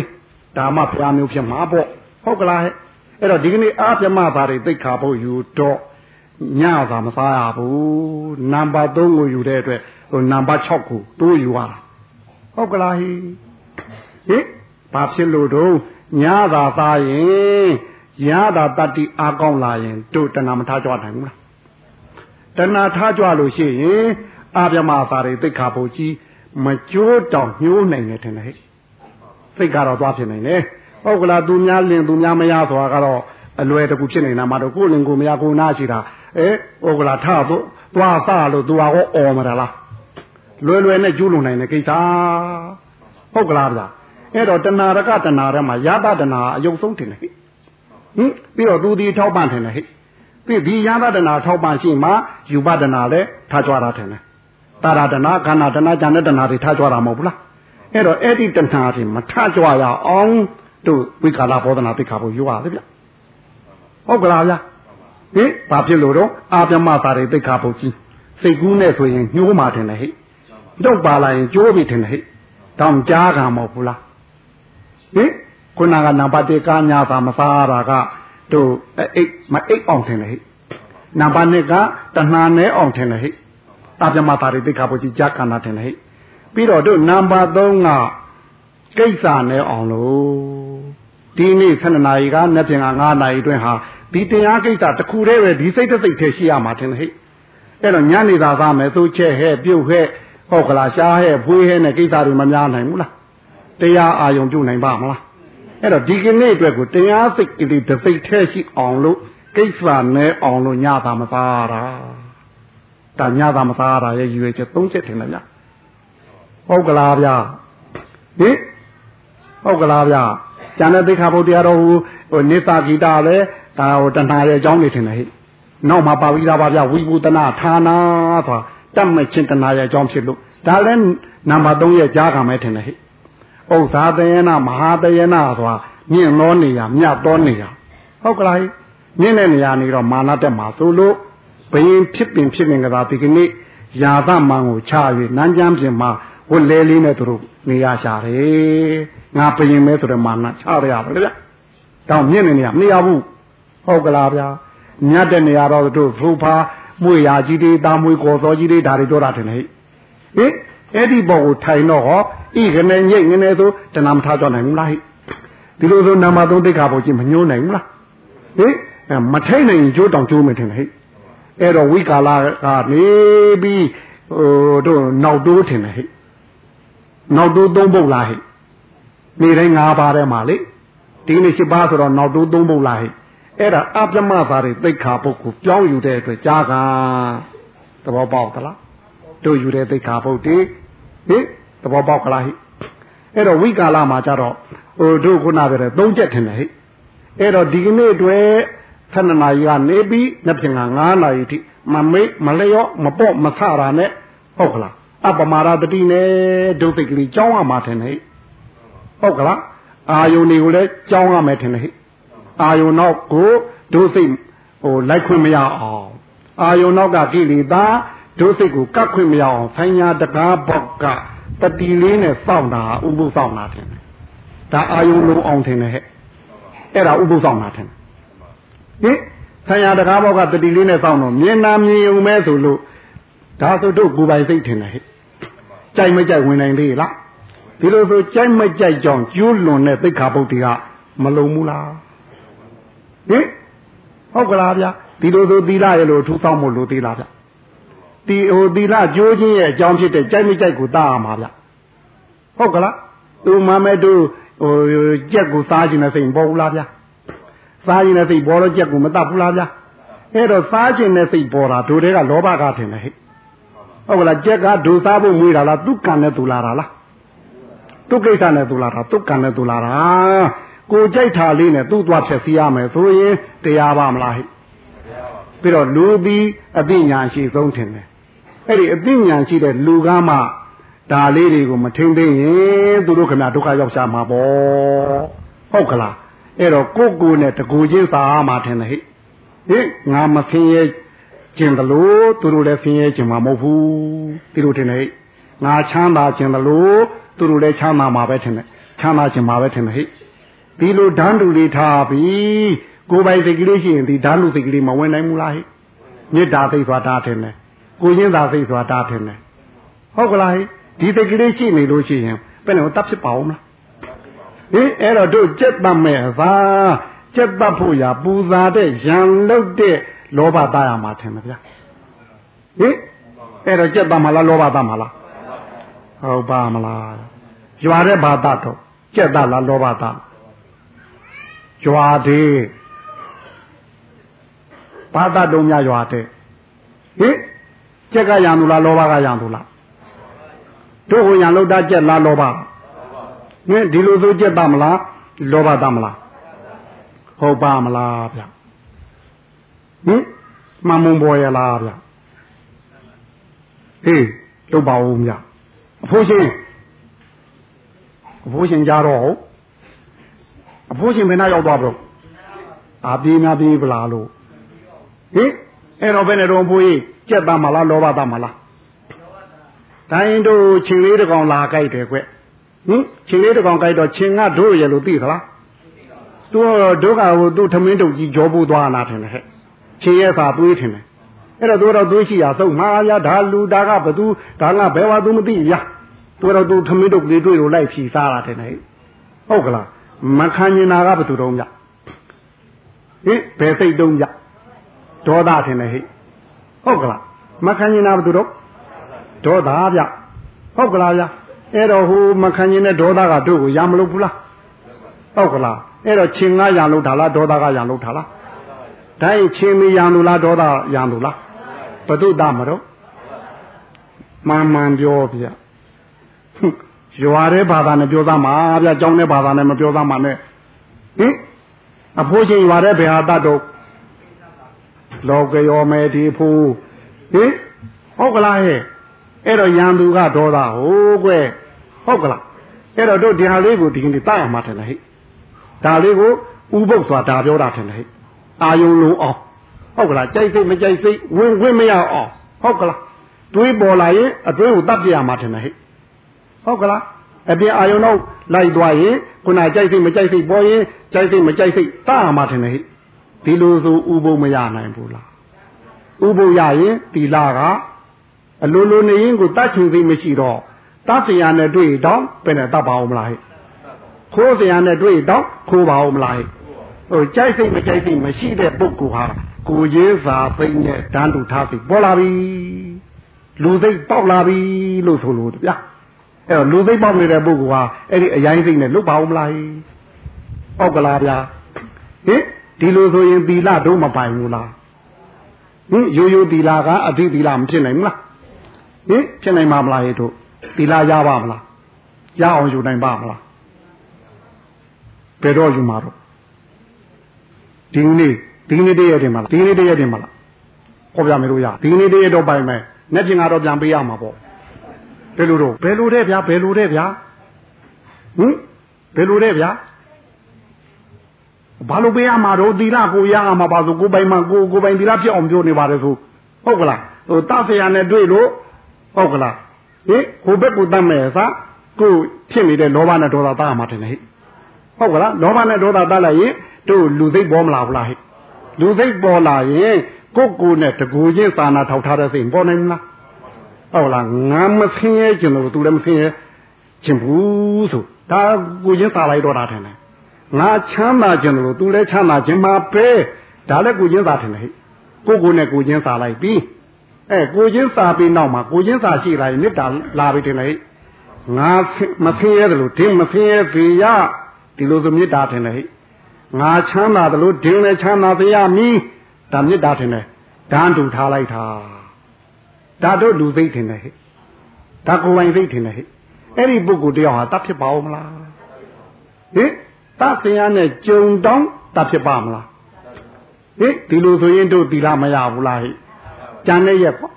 ဒါမှဖျားမျိုးဖြစ်မှာပေါ့ဟုတ်ကလားဟဲ့အဲ့တော့ဒီကနေ့အာပြမသားတွေသိခါဖို့ယူတော့ညသာမစားရဘူးနံပါတ်3ကိုယူတဲ့အတွက်ဟိုနံပါတ်6ကိုတိုးယူရတာဟုတ်ကလားဟိဟိဘာဖြစ်လို့တော့ညသာသားရင် ရတာတတ္တိအားကောင်းလာရင်တို့တဏမထားကြွနိုင်ဘူးလားတဏထားကြွလို့ရှိရင်အာပြမသာတွေသိခါဖို့ကြီးမကြိုးတောင်ညှိုးနိုင်တယ်ထင်တယ်ဟဲ့စိတ်ကတော့သွားဖြစ်နိုင်တယ်ဟုတ်ကလားသူများလင်သူများမရဆိုတာကတော့အလွယ်တကူဖြစ်နေတာမှတော့ကိုလင်ကိုမရကိုနာရှိတာအဲဟုတ်ကလားထားဖို့သွားစားလို့သူဟာဟောអော်မလားလွယ်လွယ်နဲ့ကျူးလွန်နိုင်တဲ့ကိစ္စဟုတ်ကလားဗျာအဲ့တော့တဏှာရကတဏှာထဲမှာယတတဏှာအယုတ်ဆုံးတင်တယ် ဟိဟင်ပြီးတော့သူဒီထောက်ပံ့တယ်ဟိပြီးဒီယတတဏှာထောက်ပံ့ရှိမှယူပတဏှာလည်းထားကြွတာတယ်တာရတဏခန္ဓာတဏဇာနဲ့တဏတွေထားကြွတာမဟုတ်ဘူးလားအဲ့တော့အဲ့ဒီတဏတွေမထကြွရအောင်တို့ဝိကာလဘောဓနာသိခါဖို့ယူရတယ်ဗျဟုတ်ကလားဗျဟင်ဘာဖြစ်လို့တော့အာပြမသာတွေသိခါဖို့ကြီးစိတ်ကူးနဲ့ဆိုရင်ညှိုးမှတယ်လေဟိတော့ပါလာရင်ကြိုးပြီတယ်လေဟိတောင်ကြားကမဟုတ်ဘူးလားဟင် ခုနကနံပါတ်1ကားညာသာမစားရတာကတို့အိတ်မအိတ်အောင်တယ်လေဟိနံပါတ်2ကတဏှာနဲ့အောင်တယ်လေဟိအပြမတာတွေသိခါဖို့ကြီးကြာခန္ဓာထင်တယ်ဟဲ့ပြီးတော့တို့နံပါတ်3ကကိစ္စနဲ့အောင်လို့ဒီနေ့7နာရီကနေ့ပြင်က9နာရီအတွင်းဟာဒီတရားကိစ္စတစ်ခုတည်းပဲဒီစိတ်တစ်စိတ်တည်းရှိရမှာထင်တယ်ဟဲ့အဲ့တော့ညနေသာသားမယ်သို့ချက်ဟဲ့ပြုတ်ဟဲ့ဟုတ်ကလားရှားဟဲ့ဖွေးဟဲ့နဲ့ကိစ္စတွေမများနိုင်ဘူးလားတရားအာယုံပြုတ်နိုင်ပါမလား အဲ့တော့ဒီကနေ့အတွက်ကိုတရားစိတ်ကလေးတစ်စိတ်တည်းရှိအောင်လို့ကိစ္စနဲ့အောင်လို့ညသာမသားတာဒါညသာမစားရတာရဲ့ရည်ရွယ်ချက်၃ချက်ထင်တယ်ဗျဟုတ်ကလားဗျဟင်ဟုတ်ကလားဗျကျန်တဲ့သိက္ခာပုဒ်တရားတော်ဟိုဟိုနိစ္စဂီတာလည်းဒါဟိုတဏှာရဲ့အကြောင်းနေထင်တယ်ဟဲ့နောက်မှာပါဝိဒါပါဗျဝိပုတနာဌာနာဆိုတာတတ်မဲ့ချင်းတဏှာရဲ့အကြောင်းဖြစ်လို့ဒါလည်းနံပါတ်3ရဲ့ကြားကမဲ့ထင်တယ်ဟဲ့ ဥစ္စာတယနာမဟာတယနာဆိုတာမြင့်သောနေရာမြတ်သောနေရာဟုတ်ကလားမြင့်တဲ့နေရာနေတော့မာနတက်မှာဆိုလို့ဘယင်ဖြစ်ပင်ဖြစ်ပင်ကသာဒီကနေ့ယာသမန်ကိုချ၍နန်းကျမ်းပြင်မှာဝတ်လဲလေးနဲ့သူတို့နေရရှာတယ်ငါဘယင်မဲဆိုတဲ့မာနချရရပါလေဗျတောင်မြင့်နေနေရမရဘူးဟုတ်ကလားဗျာညတ်တဲ့နေရာတော့တို့ဖူဖာမွေရာကြီးတွေတာမွေကော်စောကြီးတွေဒါတွေပြောတာတယ်ဟဲ့ဟင် အဲ့ဒီဘောကိုထိုင်တော့ဟောဤကနေညိတ်ငနေဆိုတဏမထားကြနိုင်ဘူးလားဟိဒီလိုဆိုနာမသုံးတိခါဘောချင်းမညှိုးနိုင်ဘူးလားဟိမထိုင်နိုင်ကြိုးတောင်ကြိုးမယ်ထင်တယ်ဟိအဲ့တော့ဝိကာလကနေပြီးဟိုတို့နောက်တိုးထင်တယ်ဟိနောက်တိုးသုံးပုတ်လားဟိနေတိုင်း၅ပါးထဲမှာလေဒီနေ့၈ပါးဆိုတော့နောက်တိုးသုံးပုတ်လားဟိအဲ့ဒါအပြမသားတွေသိခါပုတ်ကိုပြောင်းယူတဲ့အတွက်ကြားကသဘောပေါက်သလား တို့ယူတဲ့သိခါပုတ်တွေဟိသဘောပေါက်ကလားဟိအဲ့တော့ဝိကာလမှာကြတော့ဟိုတို့ခုနပြောတဲ့သုံးချက်ထင်တယ်ဟိအဲ့တော့ဒီကနေ့အတွက်7နာရီကနေပြီးနှစ်ပြင်က9နာရီထိမမေ့မလျော့မပေါ့မဆတာနဲ့ဟုတ်ကလားအပမာရတတိနဲ့ဒုသိကလေးကြောင်းရမှာထင်တယ်ဟုတ်ကလားအာယုန်တွေကိုလည်းကြောင်းရမယ်ထင်တယ်အာယုန်နောက်ကိုဒုစိတ်ဟိုလိုက်ခွင့်မရအောင်အာယုန်နောက်ကကိလေသာ ဒုစိတ်ကိုကတ်ခွင့်မရအောင်ဖိုင်ညာတကားဘောက်ကတတိလေးနဲ့စောင့်တာဥပုစောင့်တာထင်တယ်ဒါအာယုန်လုံးအောင်ထင်တယ်ဟဲ့အဲ့ဒါဥပုစောင့်တာထင်တယ်ဟင်ဆံရတကားဘောက်ကတတိလေးနဲ့စောင့်တော့မြင်နာမြင်ုံမဲဆိုလို့ဒါဆိုတို့ကိုယ်ပိုင်စိတ်ထင်တယ်ဟဲ့ကြိုက်မကြိုက်ဝင်နိုင်သေးလားဒီလိုဆိုကြိုက်မကြိုက်ကြောင်ကျိုးလွန်တဲ့သိက္ခာပုဒ်တွေကမလုံဘူးလားဟင်ဟုတ်ကလားဗျာဒီလိုဆိုသီလရဲ့လို့ထူးဆောင်မို့လို့သေးလားဗျ ဒီဟိုသီလကြိုးခြင်းရဲ့အကြောင်းဖြစ်တဲ့ကြိုက်မကြိုက်ကိုတားရမှာဗျဟုတ်ကလားသူမမဲတို့ဟိုကြက်ကိုစားခြင်းနဲ့စိတ်ပေါ်ဘူးလားဗျစားခြင်းနဲ့စိတ်ပေါ်တော့ကြက်ကိုမတတ်ဘူးလားဗျအဲ့တော့စားခြင်းနဲ့စိတ်ပေါ်တာတို့တွေကလောဘကထင်တယ်ဟဲ့ဟုတ်ကလားကြက်ကဒုစားဖို့မွေးတာလားသူကံနဲ့သူလာတာလားသူကိစ္စနဲ့သူလာတာသူကံနဲ့သူလာတာကိုကြိုက်တာလေးနဲ့သူ့သွားဖြည့်စီရမယ်ဆိုရင်တရားပါမလားဟဲ့ပြီးတော့လူပြီးအသိဉာဏ်ရှိဆုံးထင်တယ် အဲ့ဒီအသိဉာဏ်ရှိတဲ့လူကမှဒါလေးတွေကိုမထိန်သိရင်သူတို့ခင်ဗျာဒုက္ခရောက်ရှာမှာပေါ့ဟုတ်ကလားအဲ့တော့ကိုကိုနဲ့တကူချင်းစာမှာထင်တယ်ဟဲ့ဟင်ငါမဆင်းရဲကျင်တယ်လို့သူတို့လည်းဆင်းရဲကျင်မှာမဟုတ်ဘူးဒီလိုထင်တယ်ဟဲ့ငါချမ်းသာကျင်တယ်လို့သူတို့လည်းချမ်းသာမှာပဲထင်တယ်ချမ်းသာကျင်မှာပဲထင်တယ်ဟဲ့ဒီလိုဓာန်တူလေးထားပြီးကိုယ်ပိုင်စိတ်ကလေးရှိရင်ဒီဓာန်လူစိတ်ကလေးမဝင်နိုင်ဘူးလားဟဲ့မေတ္တာစိတ်ဆိုတာထင်တယ် ကိုရင်းသာစိတ်ဆိုတာထင်တယ်ဟုတ်ကလားဟဲ့ဒီစိတ်ကလေးရှိနေလို့ရှိရင်ဘယ်နဲ့တတ်ဖြစ်ပါအောင်လားဟင်အဲ့တော့တို့ကြက်တတ်မဲ့သာကြက်တတ်ဖို့ရပူဇာတဲ့ရံလုတ်တဲ့လောဘသားရမှာထင်တယ်ဗျာဟင်အဲ့တော့ကြက်တတ်မှာလားလောဘသားမှာလားဟုတ်ပါမလားရွာတဲ့ဘာတတ်တော့ကြက်တတ်လားလောဘသားရွာသေးဘာတတ်တုံးများရွာတဲ့ဟင် ကြက်ကရံသူလားလောဘကရံသူလားတို့ဟိုရံလို့တာကြက်လားလောဘငင်းဒီလိုဆိုကြက်တတ်မလားလောဘတတ်မလားဟုတ်ပါမလားဗျဟင်မမုံပေါ်ရလားဗျဟေးလုပ်ပါဦးမြအဖိုးရှင်အဖိုးရှင်ကြတော့အဖိုးရှင်ဘယ်နှရောက်သွားပြီအာပြေးများပြေးပလားလို့ဟင်အဲ့တော့ဘယ်နဲ့တော့အဖိုးကြီး ကြက်သားမလားလောဘသားမလားတိုင်းတို့ချင်းလေးတကောင်လာကြိုက်တယ်ကွဟင်ချင်းလေးတကောင်ကြိုက်တော့ချင်းကတို့ရဲ့လို့သိသလားသူတို့ကဟိုသူ့ထမင်းတုပ်ကြီးကြောပိုးသွားလာတယ်ဟဲ့ချင်းရဲ့သာသွေးထင်တယ်အဲ့တော့သူတော့သွေးရှိရသုံးမှာဗျာဒါလူဒါကဘသူဒါကဘယ်ဝါသူမသိဗျာသူတော့သူထမင်းတုပ်လေးတွေ့လို့လိုက်ဖြီစားတာတယ်ဟဲ့ဟုတ်ကလားမခံကျင်တာကဘသူတုံးဗျဟင်ဘယ်စိတ်တုံးဗျဒေါသထင်တယ်ဟဲ့ ဟုတ်ကလားမခံကျင်တာဘသူတော့ဒေါသဗျဟုတ်ကလားဗျအဲ့တော့ဟိုမခံကျင်တဲ့ဒေါသကတို့ကိုရမလို့ဘူးလားဟုတ်ကလားအဲ့တော့ချင်းငါရံလို့ထားလားဒေါသကရံလို့ထားလားဒါရင်ချင်းမရံလို့လားဒေါသရံလို့လားဘု து တမတော့မှန်မှန်ပြောဗျရွာတဲ့ဘာသာနဲ့ပြောသားမှာဗျကျောင်းတဲ့ဘာသာနဲ့မပြောသားမှာနဲ့ဟင်အဖိုးချင်းရွာတဲ့ဘယ်ဟာတတ်တော့ လောကရောမဲဒီဖူဟင်ဟုတ်ကလားဟဲ့အဲ့တော့ရန်သူကဒေါသဟိုးကွယ်ဟုတ်ကလားအဲ့တော့တို့ဒီဟာလေးကိုဒီကနေ့တတ်ရမှာတယ်ဟဲ့ဒါလေးကိုဥပုပ်ဆိုတာဒါပြောတာတယ်ဟဲ့အာယုံလုံးအောင်ဟုတ်ကလားကြိုက်စိတ်မကြိုက်စိတ်ဝင်ဝင်မရအောင်ဟုတ်ကလားတွေးပေါ်လာရင်အတွင်းကိုတတ်ပြရမှာတယ်ဟဲ့ဟုတ်ကလားအပြင်အာယုံတော့လိုက်သွားရင်ခုနကြိုက်စိတ်မကြိုက်စိတ်ပေါ်ရင်ကြိုက်စိတ်မကြိုက်စိတ်တတ်ရမှာတယ်ဟဲ့ ဒီလိုဆိုဥပုပ်မရနိုင်ဘူးလားဥပုပ်ရရင်တီလာကအလိုလိုနေရင်ကိုတတ်ချင်သိမရှိတော့တတ်တရားနဲ့တွေ့တော့ဘယ်နဲ့တတ်ပါအောင်မလားဟဲ့ခိုးတရားနဲ့တွေ့တော့ခိုးပါအောင်မလားဟဲ့ဟိုကြိုက်စိတ်မကြိုက်စိတ်မရှိတဲ့ပုဂ္ဂိုလ်ဟာကိုကြီးစာပိတ်နဲ့တန်းတူထားပြီးပေါ်လာပြီလူသိပေါက်လာပြီလို့ဆိုလို့ဗျအဲ့တော့လူသိပေါက်နေတဲ့ပုဂ္ဂိုလ်ဟာအဲ့ဒီအရင်စိတ်နဲ့လုတ်ပါအောင်မလားဟဲ့ပေါက်ကလားဗျာဟင် ဒီလိုဆိုရင်သီလတို့မပိုင်ဘူးလားဟင်ရိုးရိုးသီလကအဓိသီလမဖြစ်နိုင်ဘူးလားဟင်ဖြစ်နိုင်မှာမလားဟဲ့တို့သီလရပါမလားရအောင်ယူနိုင်ပါမလားဘယ်တော့ယူမှာတော့ဒီနေ့ဒီနေ့တည်းရတယ်မလားဒီနေ့တည်းရတယ်မလားဟောပြမယ်လို့ရဒီနေ့တည်းရတော့ပိုင်မယ်နေ့ပြင်ကတော့ပြန်ပေးရမှာပေါ့ဘယ်လိုတော့ဘယ်လိုတဲ့ဗျာဘယ်လိုတဲ့ဗျာဟင်ဘယ်လိုတဲ့ဗျာ ဘာလို့ပေးရမှာတော့သီလကိုရရမှာပါဆိုကိုပိုင်မှာကိုကိုပိုင်သီလဖြစ်အောင်ပြောနေပါတယ်ဆိုဟုတ်ကလားဟိုတဆရာနဲ့တွေ့လို့ဟုတ်ကလားဟင်ဟိုဘက်ကိုတတ်မယ်စားကိုဖြစ်နေတဲ့လောဘနဲ့ဒေါသတတ်ရမှာတယ်ဟဲ့ဟုတ်ကလားလောဘနဲ့ဒေါသတတ်လိုက်ရင်တို့လူစိတ်ပေါ်မလာဘူးလားဟဲ့လူစိတ်ပေါ်လာရင်ကိုကိုနဲ့တကူချင်းသာနာထောက်ထားတဲ့စိတ်ပေါ်နိုင်မလားဟုတ်လားငါမဆင်းရဲကျင်လို့သူလည်းမဆင်းရဲကျင်ဘူးဆိုဒါကိုချင်းသာလိုက်တော့တာထင်တယ် ငါချမ်းသာခြင်းလို့သူလည်းချမ်းသာခြင်းမှာပဲဒါလည်းကိုချင်းသာထင်တယ်ဟဲ့ကိုကိုနဲ့ကိုချင်းသာလိုက်ပြီးအဲကိုချင်းသာပြီးနောက်မှာကိုချင်းသာရှိလာရင်မေတ္တာလာပြီထင်တယ်ဟဲ့ငါမဆင်းရဲတယ်လို့ဒင်းမဆင်းရဲပေရဒီလိုဆိုမေတ္တာထင်တယ်ဟဲ့ငါချမ်းသာတယ်လို့ဒင်းလည်းချမ်းသာပေရမည်ဒါမေတ္တာထင်တယ်ဓာန်တူထားလိုက်တာဒါတို့လူသိထင်တယ်ဟဲ့ဒါကိုယ်ပိုင်သိထင်တယ်ဟဲ့အဲ့ဒီပုဂ္ဂိုလ်တယောက်ဟာတတ်ဖြစ်ပါဦးမလားဟင် တသင်ရနဲ့ကြုံတောင်းတတ်ဖြစ်ပါမလားဟင်ဒီလိုဆိုရင်တို့သီလမရဘူးလားဟိကြံနေရက်ပေါ့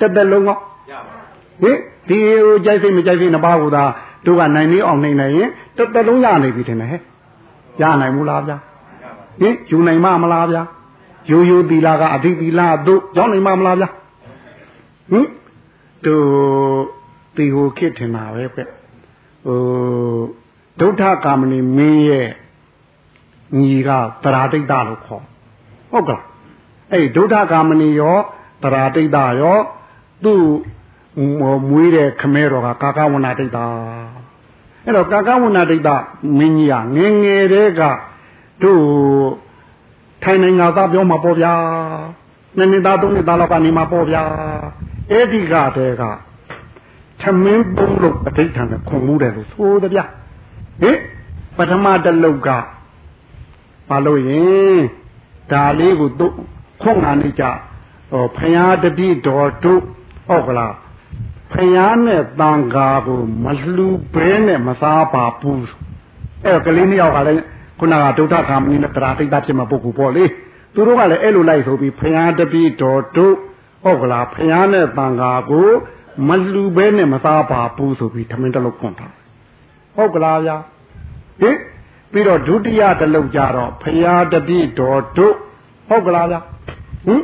တက်တက်လုံးကောဟင်ဒီဟိုကြိုက်စိတ်မကြိုက်စိတ်နှစ်ပါးကိုသာတို့ကနိုင်နေအောင်နိုင်နိုင်ရင်တက်တက်လုံးရနေပြီထင်တယ်ဟဲ့ရနိုင်ဘူးလားဗျာဟင်ယူနိုင်မမလားဗျာယူယူသီလကအဓိသီလတို့ရောက်နိုင်မမလားဗျာဟင်တို့ဒီဟိုခစ်ထင်တာပဲကွဟို ဒုဋ္ဌကာမဏီမင်းရဲ့ညီကတရာတိတ်တလို့ခေါ်ဟုတ်ကလားအဲ့ဒုဋ္ဌကာမဏီရောတရာတိတ်တရောသူ့မွေးတဲ့ခမဲတော်ကကာကဝနာတိတ်တာအဲ့တော့ကာကဝနာတိတ်တာမင်းကြီးကငငယ်တဲ့ကတို့ထိုင်နိုင်ငံသားပြောမှာပေါ့ဗျာနှစ်နှစ်သားသုံးနှစ်သားလောက်ကနေမှာပေါ့ဗျာအဲ့ဒီကတည်းကသမင်းပုံလို့အဋိဌာန်နဲ့ခုံမှုတယ်လို့ဆိုသဗျာ ဟင်ပထမတလုတ်ကဘာလို့ရင်ဒါလေးကိုသူခုံငါနေကြဟောဖယားတတိတော်တို့ဟုတ်ကလားဖယားနဲ့တန်ဃာကိုမလှူဘဲနဲ့မစားပါဘူးအဲ့တော့ကလေးနှစ်ယောက်ကလည်းခုနကဒုဋ္ဌကာမင်းနဲ့တရားတိတ်တာဖြစ်မှာပုဂ္ဂိုလ်ပေါ့လေသူတို့ကလည်းအဲ့လိုလိုက်ဆိုပြီးဖယားတတိတော်တို့ဟုတ်ကလားဖယားနဲ့တန်ဃာကိုမလှူဘဲနဲ့မစားပါဘူးဆိုပြီးထမင်းတလုတ်ခွန်ထား ဟုတ်ကလားဗျာဟင်ပြီးတော့ဒုတိယတလုတ်ကြတော့ဖရာတတိတော်တို့ဟုတ်ကလားဗျာဟင်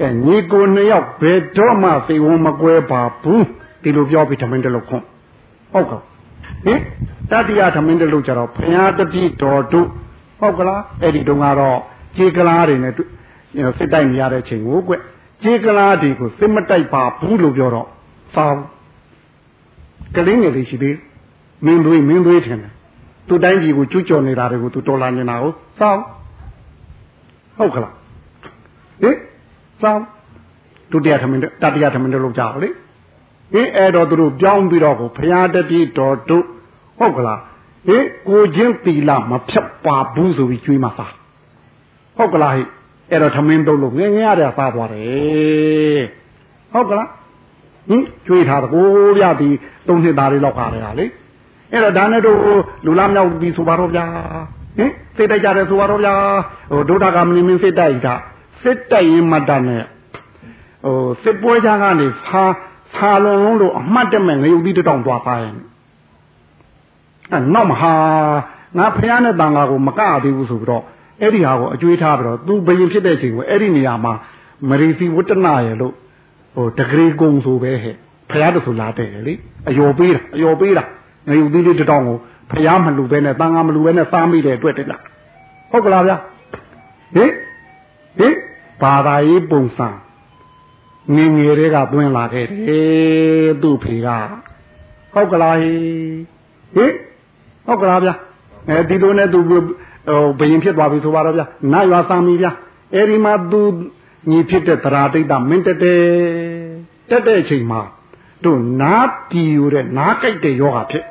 အဲညီကိုနှစ်ယောက်ဘယ်တော့မှသိဝမကွဲပါဘူးဒီလိုပြောပြီးထမင်းတလုတ်ခွန်းဟုတ်ကဲ့ဟင်တတိယထမင်းတလုတ်ကြတော့ဖရာတတိတော်တို့ဟုတ်ကလားအဲ့ဒီတုန်းကတော့ခြေကလားတွေနဲ့စစ်တိုက်နေရတဲ့ချိန်ကိုကွခြေကလားတွေကိုစစ်မတိုက်ပါဘူးလို့ပြောတော့သာကလေးငယ်လေးရှိသေး မင်းသွေးမင်းသွေးထင်တယ်သူတိုင်းပြည်ကိုကျွကြော်နေတာတွေကိုသူတော်လာနေတာကိုစောင်းဟုတ်ကလားဟင်စောင်းဒုတိယထမင်းတတိယထမင်းတို့လောက်ကြပါလေဟင်အဲ့တော့သူတို့ပြောင်းပြီးတော့ကိုဘုရားတတိတော်တို့ဟုတ်ကလားဟင်ကိုချင်းတီလာမဖြတ်ပါဘူးဆိုပြီးကျွေးမှာပါဟုတ်ကလားဟိအဲ့တော့ထမင်းတုပ်လို့ငငယ်ရတဲ့ပါသွားတယ်ဟုတ်ကလားဟင်ကျွေးထားတကိုးရသည်သုံးနှစ်သားလေးလောက်ခါတယ်ဟာလေ အဲ့တော့ဒါနဲ့တို့လူလားမြောက်ပြီးဆိုပါတော့ဗျာဟင်စိတ်တိုက်ကြတယ်ဆိုပါတော့ဗျာဟိုဒုဒကမင်းမင်းစိတ်တိုက်တာစိတ်တိုက်ရင်မတတ်နဲ့ဟိုစစ်ပွဲချကနေဖာဖာလုံးလုံးလို့အမှတ်တမဲ့ငရုတ်ပြီးတောင်သွားပါရင်အဲ့နောက်မဟာငါဖះနဲ့တန်ဃာကိုမကသေးဘူးဆိုပြီးတော့အဲ့ဒီဟာကိုအကျွေးထားပြီးတော့သူဘယင်ဖြစ်တဲ့ချိန်ကိုအဲ့ဒီနေရာမှာမရီစီဝတ္တနာရဲ့လို့ဟိုတဂရီကုံဆိုပဲဟဲ့ဖះတဆူလာတဲ့လေအယောပေးတာအယောပေးတာ ငရုတ်သေးလေးတတောင်ကိုဖះမလူပဲနဲ့တန်ဃာမလူပဲနဲ့စားမိတဲ့အတွက်တည်းလားဟုတ်ကလားဗျာဟင်ဟင်ဘာသာရေးပုံစံငငယ်တွေကတွင်းလာခဲ့တယ်သူ့ဖေကဟဟုတ်ကလားဟိဟိဟုတ်ကလားဗျာအဲဒီလိုနဲ့သူဟိုဘယင်ဖြစ်သွားပြီဆိုပါတော့ဗျာနတ်ရွာသံမီဗျာအဲဒီမှာသူညီဖြစ်တဲ့သရာတိတ်တာမင်းတက်တဲ့တက်တဲ့အချိန်မှာ တို့နားတီယူတဲ့နားကြိုက်တဲ့ယောဂဖြစ်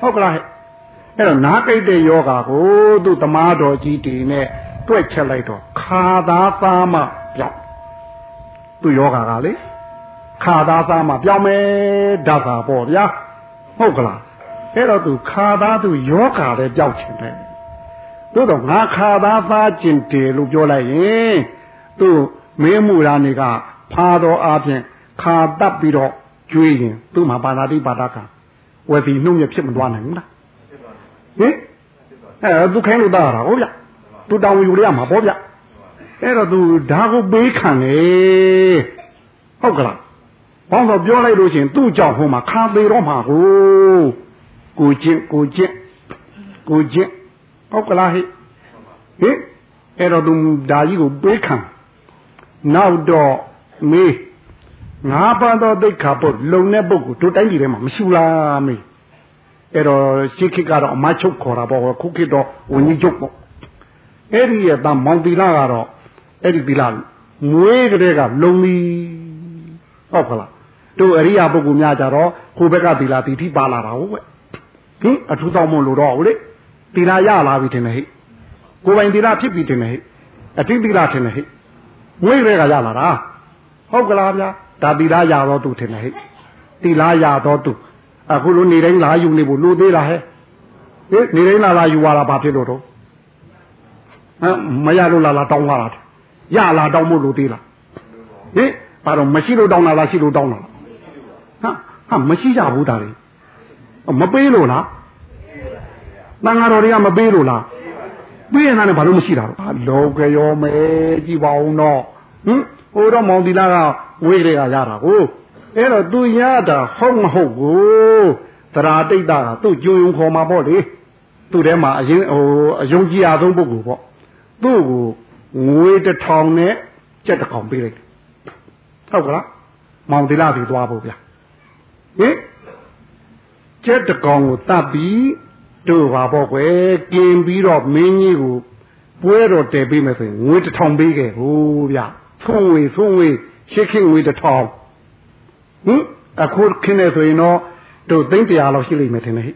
ဟုတ်ကလားဟဲ့အဲ့တော့နားကြိုက်တဲ့ယောဂကိုသူတမားတော်ကြီးတီနဲ့တွက်ချက်လိုက်တော့ခါသာသားမှပြောက်သူယောဂကလေခါသာသားမှပြောင်းမယ်ဓာတ်သာပေါ့ဗျာဟုတ်ကလားအဲ့တော့သူခါသားသူယောဂလည်းပြောက်ချင်တယ်သို့တော့ငါခါသားသားကျင်တယ်လို့ပြောလိုက်ရင်သူမင်းမူရာနေကဖာတော်အားဖြင့်ခါတပ်ပြီးတော့ ကျွေးရင်သူ့မှာပါဏာတိပါဒကဝယ်ပြီးနှုတ်ရဖြစ်မသွားနိုင်ဘူးလားဟင်အဲသူခိုင်းလို့တာတာဟုတ်ဗျသူတောင်းယူရမှာပေါ့ဗျအဲ့တော့သူဓာကိုပေးခံလေဟုတ်ကလားဘောင်းတော့ပြောလိုက်လို့ရှိရင်သူ့ကြောင့်ဟိုမှာခါသေးတော့မှာကိုကိုချင်းကိုချင်းကိုချင်းဟုတ်ကလားဟိဟင်အဲ့တော့သူဓာကြီးကိုပေးခံနောက်တော့မေး ငါးပါးသောဒိဋ္ဌာပုတ်လုံတဲ့ပုတ်ကိုတို့တိုင်းပြည်ထဲမှာမရှိလားမေးအဲ့တော့ရှေးခေတ်ကတော့အမချုပ်ခေါ်တာပေါ့ခုခေတ်တော့ဝင်းကြီးချုပ်ပေါ့အဲ့ဒီရဲ့တမောင်တီလာကတော့အဲ့ဒီတီလာမွေးကလေးကလုံပြီဟုတ်ကလားတို့အရိယာပုဂ္ဂိုလ်များကြတော့ကိုဘက်ကတီလာတီတိပါလာတာဟုတ်ကဲ့ဟင်အထူးတော်မလို့တော့ဟုတ်လေတီလာရလာပြီထင်တယ်ဟိကိုပိုင်တီလာဖြစ်ပြီထင်တယ်ဟိအတိတီလာထင်တယ်ဟိမွေးကလေးကရလာတာဟုတ်ကလားဗျာ ဒါတီလာရတော့သူထင်တယ်ဟိတီလာရတော့သူအခုလိုနေတိုင်းလာယူနေဖို့လိုသေးလားဟဲ့ဟင်နေတိုင်းလာလာယူရတာဘာဖြစ်လို့တော့ဟမ်မရလို့လာလာတောင်းလာတာရလာတောင်းဖို့လိုသေးလားဟင်ဘာတော့မရှိလို့တောင်းလာလားရှိလို့တောင်းလာလားဟာဟာမရှိကြဘူးဒါတွေမပေးလို့လားတန်ဃာတော်တွေကမပေးလို့လားပေးရင်လည်းဘာလို့မရှိတာတော့လောကရောမဲကြည့်ပါဦးတော့ဟင် ဟိုတော့မောင်တီလာကဝေးတွေကရတာကိုအဲ့တော့သူရတာဟုတ်မဟုတ်ကိုသရာတိတ်တာကသူ့ကြိုးယုံခေါ်မှာပေါ့လေသူ့ထဲမှာအရင်ဟိုအယုံကြည်အဆုံးပုဂ္ဂိုလ်ပေါ့သူ့ကိုငွေတစ်ထောင်နဲ့ကြက်တစ်ကောင်ပေးလိုက်ဟုတ်ကလားမောင်တိလာပြီးသွားဖို့ဗျာဟင်ကြက်တစ်ကောင်ကိုတတ်ပြီးတို့ပါပေါ့ကွယ်กินပြီးတော့မင်းကြီးကိုပွဲတော်တည်ပေးမယ်ဆိုရင်ငွေတစ်ထောင်ပေးခဲ့ဟိုဗျာ သုံးဝေသုံးဝေရှစ်ခင်ငွေတစ်ထောင်ဟင်အခုခင်းနေဆိုရင်တော့တို့သိန်းတရာလောက်ရှိလိမ့်မယ်ထင်တယ်ဟိ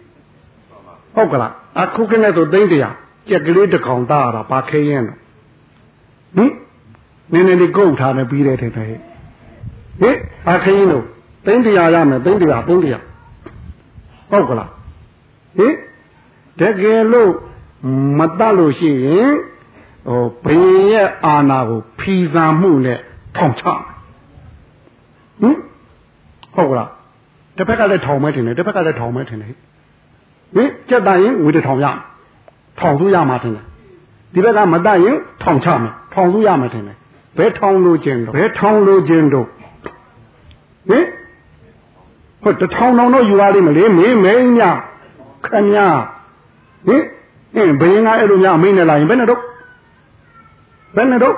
ဟုတ်ကလားအခုခင်းနေဆိုသိန်းတရာကြက်ကလေးတစ်ကောင်သားရတာဘာခဲရင်တော့ဟင်နည်းနည်းလေးကုတ်ထားနေပြီးတယ်ထင်တယ်ဟိဟင်ဘာခဲရင်တော့သိန်းတရာရမယ်သိန်းတရာသိန်းတရာဟုတ်ကလားဟင်တကယ်လို့မတတ်လို့ရှိရင် ဟိုဘင်းရဲ့အာနာကိုဖီဆန်မှုနဲ့ထောင်ချဟင်ဟုတ်ကလားတစ်ဖက်ကလည်းထောင်မဲထင်တယ်တစ်ဖက်ကလည်းထောင်မဲထင်တယ်ဟင်ကြက်တန်ရင်ငွေတစ်ထောင်ရထောင်စုရမှာထင်တယ်ဒီဘက်ကမတတ်ရင်ထောင်ချမယ်ထောင်စုရမှာထင်တယ်ဘယ်ထောင်လို့ခြင်းတော့ဘယ်ထောင်လို့ခြင်းတော့ဟင်ဟုတ်တထောင်တောင်တော့ယူရလိမ့်မလေမင်းမင်းညခမညာဟင်အင်းဘယင်းကအဲ့လိုများအမိန့်နဲ့လာရင်ဘယ်နဲ့တော့ ဘယ်နဲ့တော့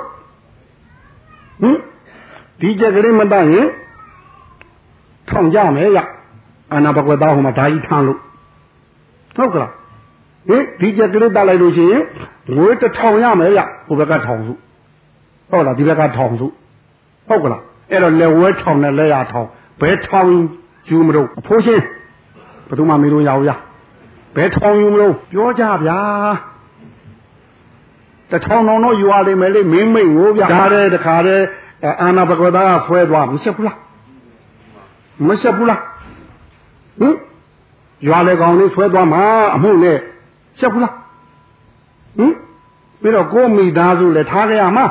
ဟင်ဒီကြက်ကလေးမတတ်ရင်ထောင်ကြမယ်ရအာနာဘကွက်သားဟိုမှာဓာကြီးထမ်းလို့ဟုတ်ကလားဟင်ဒီကြက်ကလေးတတ်လိုက်လို့ရှိရင်ငွေတစ်ထောင်ရမယ်ရဟိုဘက်ကထောင်စုဟုတ်လားဒီဘက်ကထောင်စုဟုတ်ကလားအဲ့တော့လက်ဝဲထောင်နဲ့လက်ရထောင်ဘယ်ထောင်ယူမလို့အဖိုးချင်းဘယ်သူမှမေးလို့ရအောင်ရဘယ်ထောင်ယူမလို့ပြောကြဗျာ တထောင်တော်တော့ယူရလိမ့်မယ်လေမင်းမိတ်ကိုဗျာဒါတဲ့တခါတဲ့အာနာဘဂဝတာကဖွဲသွားမဆက်ဘူးလားမဆက်ဘူးလားဟင်ရွာလေကောင်လေးဆွဲသွားမှာအမှုနဲ့ဆက်ဘူးလားဟင်ပြီးတော့ကိုမိသားစုလည်းထားကြရမှာ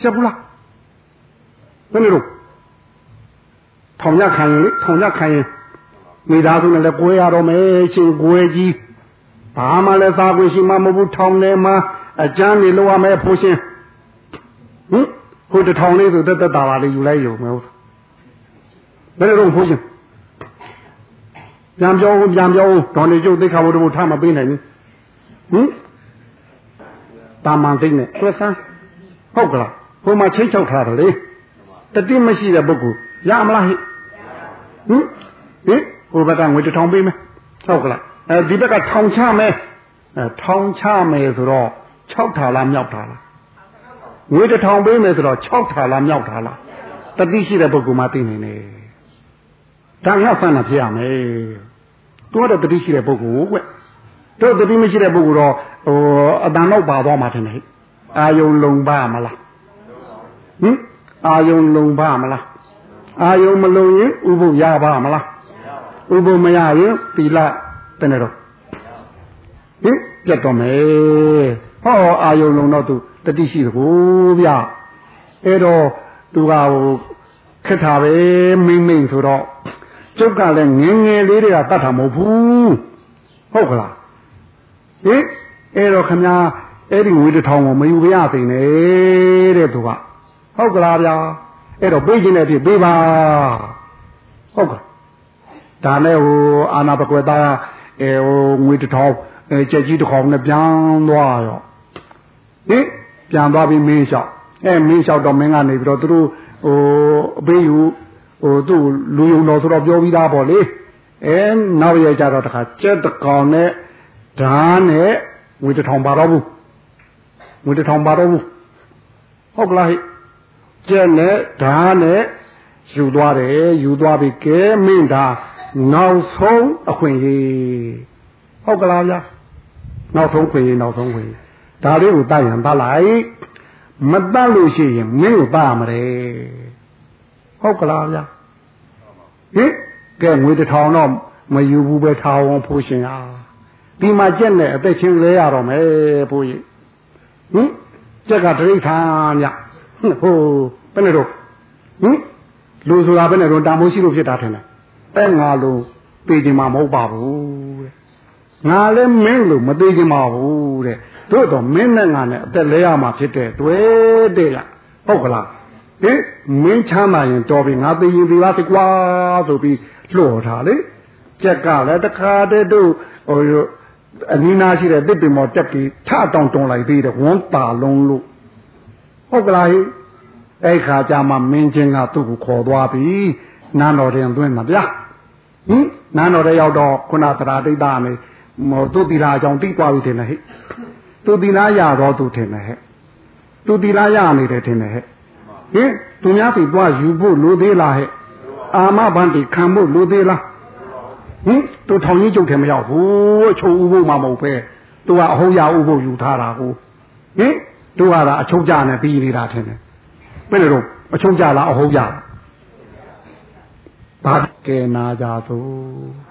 ဆက်ဘူးလားဘယ်လိုလုပ်ထောင်ရခံရင်လေထောင်ရခံရင်မိသားစုနဲ့လည်းကိုယ်ရတော့မယ်ရှင်ကိုယ်ကြီးဘာမှလည်းသာကိုရှိမှမဟုတ်ဘူးထောင်ထဲမှာ အကျမ်းနေလောက်ရမယ်ဖို့ရှင်ဟင်ဟိုတထောင်လေးဆိုတက်တက်တာပါလေးယူလိုက်ရုံမဟုတ်ဘယ်လိုလုပ်ဖို့ရှင်ပြန်ပြောဦးပြန်ပြောဦးဒေါ်နေကျုပ်သိခါဘုဒ္ဓဘုထားမပေးနိုင်ဘူးဟင်တာမန်သိနဲ့ဆွဲဆန်းဟုတ်ကလားဟိုမှာချိတ်ချောက်ထားတယ်လေတတိမရှိတဲ့ပုဂ္ဂိုလ်ရမလားဟိဟင်ဟင်ဟိုဘက်ကငွေတစ်ထောင်ပေးမယ်ဟုတ်ကလားအဲဒီဘက်ကထောင်ချမယ်အဲထောင်ချမယ်ဆိုတော့ 6ထာလားမြောက်ထာလားငွေတစ်ထောင်ပေးမယ်ဆိုတော့6ထာလားမြောက်ထာလားတတိရှိတဲ့ပုဂ္ဂိုလ်မှသိနေနေဒါငါဆန္ဒဖြစ်ရမယ်သူကတော့တတိရှိတဲ့ပုဂ္ဂိုလ်ကွတို့တတိမရှိတဲ့ပုဂ္ဂိုလ်တော့ဟိုအတန်တော့ပါသွားမှာထင်တယ်အာယုံလုံပါမလားဟင်အာယုံလုံပါမလားအာယုံမလုံရင်ဥပုပ်ရပါမလားဥပုပ်မရရင်သီလတနေ့တော့ဟင်ပြတ်တော့မယ် ဟောအာယုံလုံတော့သူတတိရှိသကိုဗျအဲ့တော့သူကဟိုခက်တာပဲမိမ့်မိမ့်ဆိုတော့ကျုပ်ကလည်းငငယ်လေးတွေကတတ်တာမဟုတ်ဘူးဟုတ်ကလားဟင်အဲ့တော့ခမညာအဲ့ဒီငွေတစ်ထောင်ကိုမယူပြရသိနဲ့တဲ့သူကဟုတ်ကလားဗျာအဲ့တော့ပေးခြင်းနဲ့ဖြစ်ပေးပါဟုတ်ကဲ့ဒါနဲ့ဟိုအာနာပကွယ်သားအဲဟိုငွေတစ်ထောင်အဲကြက်ကြီးတစ်ခေါင်နဲ့ပြန်သွားရော ဟင်ပြန်သွားပြီးမင်းလျှောက်အဲမင်းလျှောက်တော့မင်းကနေပြီးတော့သူတို့ဟိုအပေးယူဟိုသူ့လူယုံတော်ဆိုတော့ပြောပြီးသားပေါ့လေအဲနောက်ရကြတော့တခါကြက်တကောင်နဲ့ဓာတ်နဲ့ငွေတစ်ထောင်ပါတော့ဘူးငွေတစ်ထောင်ပါတော့ဘူးဟုတ်ကလားဟိကြက်နဲ့ဓာတ်နဲ့ယူသွားတယ်ယူသွားပြီကဲမင်းဒါနောက်ဆုံးအခွင့်အရေးဟုတ်ကလားဗျာနောက်ဆုံးခွင့်ရေးနောက်ဆုံးခွင့်ရေး ဒါလေးကိုတတ်ရင်တတ်လိုက်မတတ်လို့ရှိရင်မင်းကိုတတ်ရမလဲဟုတ်ကလားဗျာဟင်ကဲငွေတစ်ထောင်တော့မယူဘူးပဲထားအောင်ဖိုးရှင်အားဒီမှာကြက်နဲ့အသက်ချင်းလဲရတော့မယ်ဖိုးကြီးဟင်ကြက်ကတရိဋ္ဌာန်ညဟိုဘယ်နဲ့တော့ဟင်လူဆိုတာဘယ်နဲ့တော့တာမိုးရှိလို့ဖြစ်တာထင်တယ်အဲငါလို့သိချင်မှာမဟုတ်ပါဘူးတဲ့ငါလည်းမင်းလို့မသိချင်ပါဘူးတဲ့တို့ တော့မင်းနဲ့ငါနဲ့အသက်လဲရမှာဖြစ်တဲ့တွေ့တဲ့လားဟုတ်ကလားဟင်မင်းချမ်းသာရင်တော်ပြီငါသိရင်ဒီပါသိကွာဆိုပြီးလှော်ထားလေကြက်ကလည်းတခါတည်းတို့ဟိုအနီးနားရှိတဲ့တစ်ပင်မော်တက်ပြီးထတောင်တုံလိုက်သေးတယ်ဝန်းတာလုံးလို့ဟုတ်ကလားဟိအဲ့ခါကျမှမင်းချင်းကသူ့ကိုခေါ်သွားပြီနန်းတော်ရင်သွင်းမှာဗျာဟင်နန်းတော်တဲ့ရောက်တော့ခုနသရာတိတ်တာမေမောသူတိလာအကြောင်းတိသွားပြီထင်တယ်ဟဲ့ သူတိလာရတော့သူထင်တယ်ဟဲ့သူတိလာရနေတယ်ထင်တယ်ဟဲ့ဟင်သူများစီသွားယူဖို့လိုသေးလားဟဲ့အာမဘန်တိခံဖို့လိုသေးလားဟင်သူထောင်ကြီးကျုပ်တယ်မရောက်ဘူးအချုပ်ဥဖို့မှမဟုတ်ပဲသူကအဟုတ်ရဥဖို့ယူထားတာကိုဟင်သူကလာအချုပ်ကြနဲ့ပြီးနေတာထင်တယ်ဘယ်လိုတော့အချုပ်ကြလားအဟုတ်ရလားဘာကဲနာကြသို့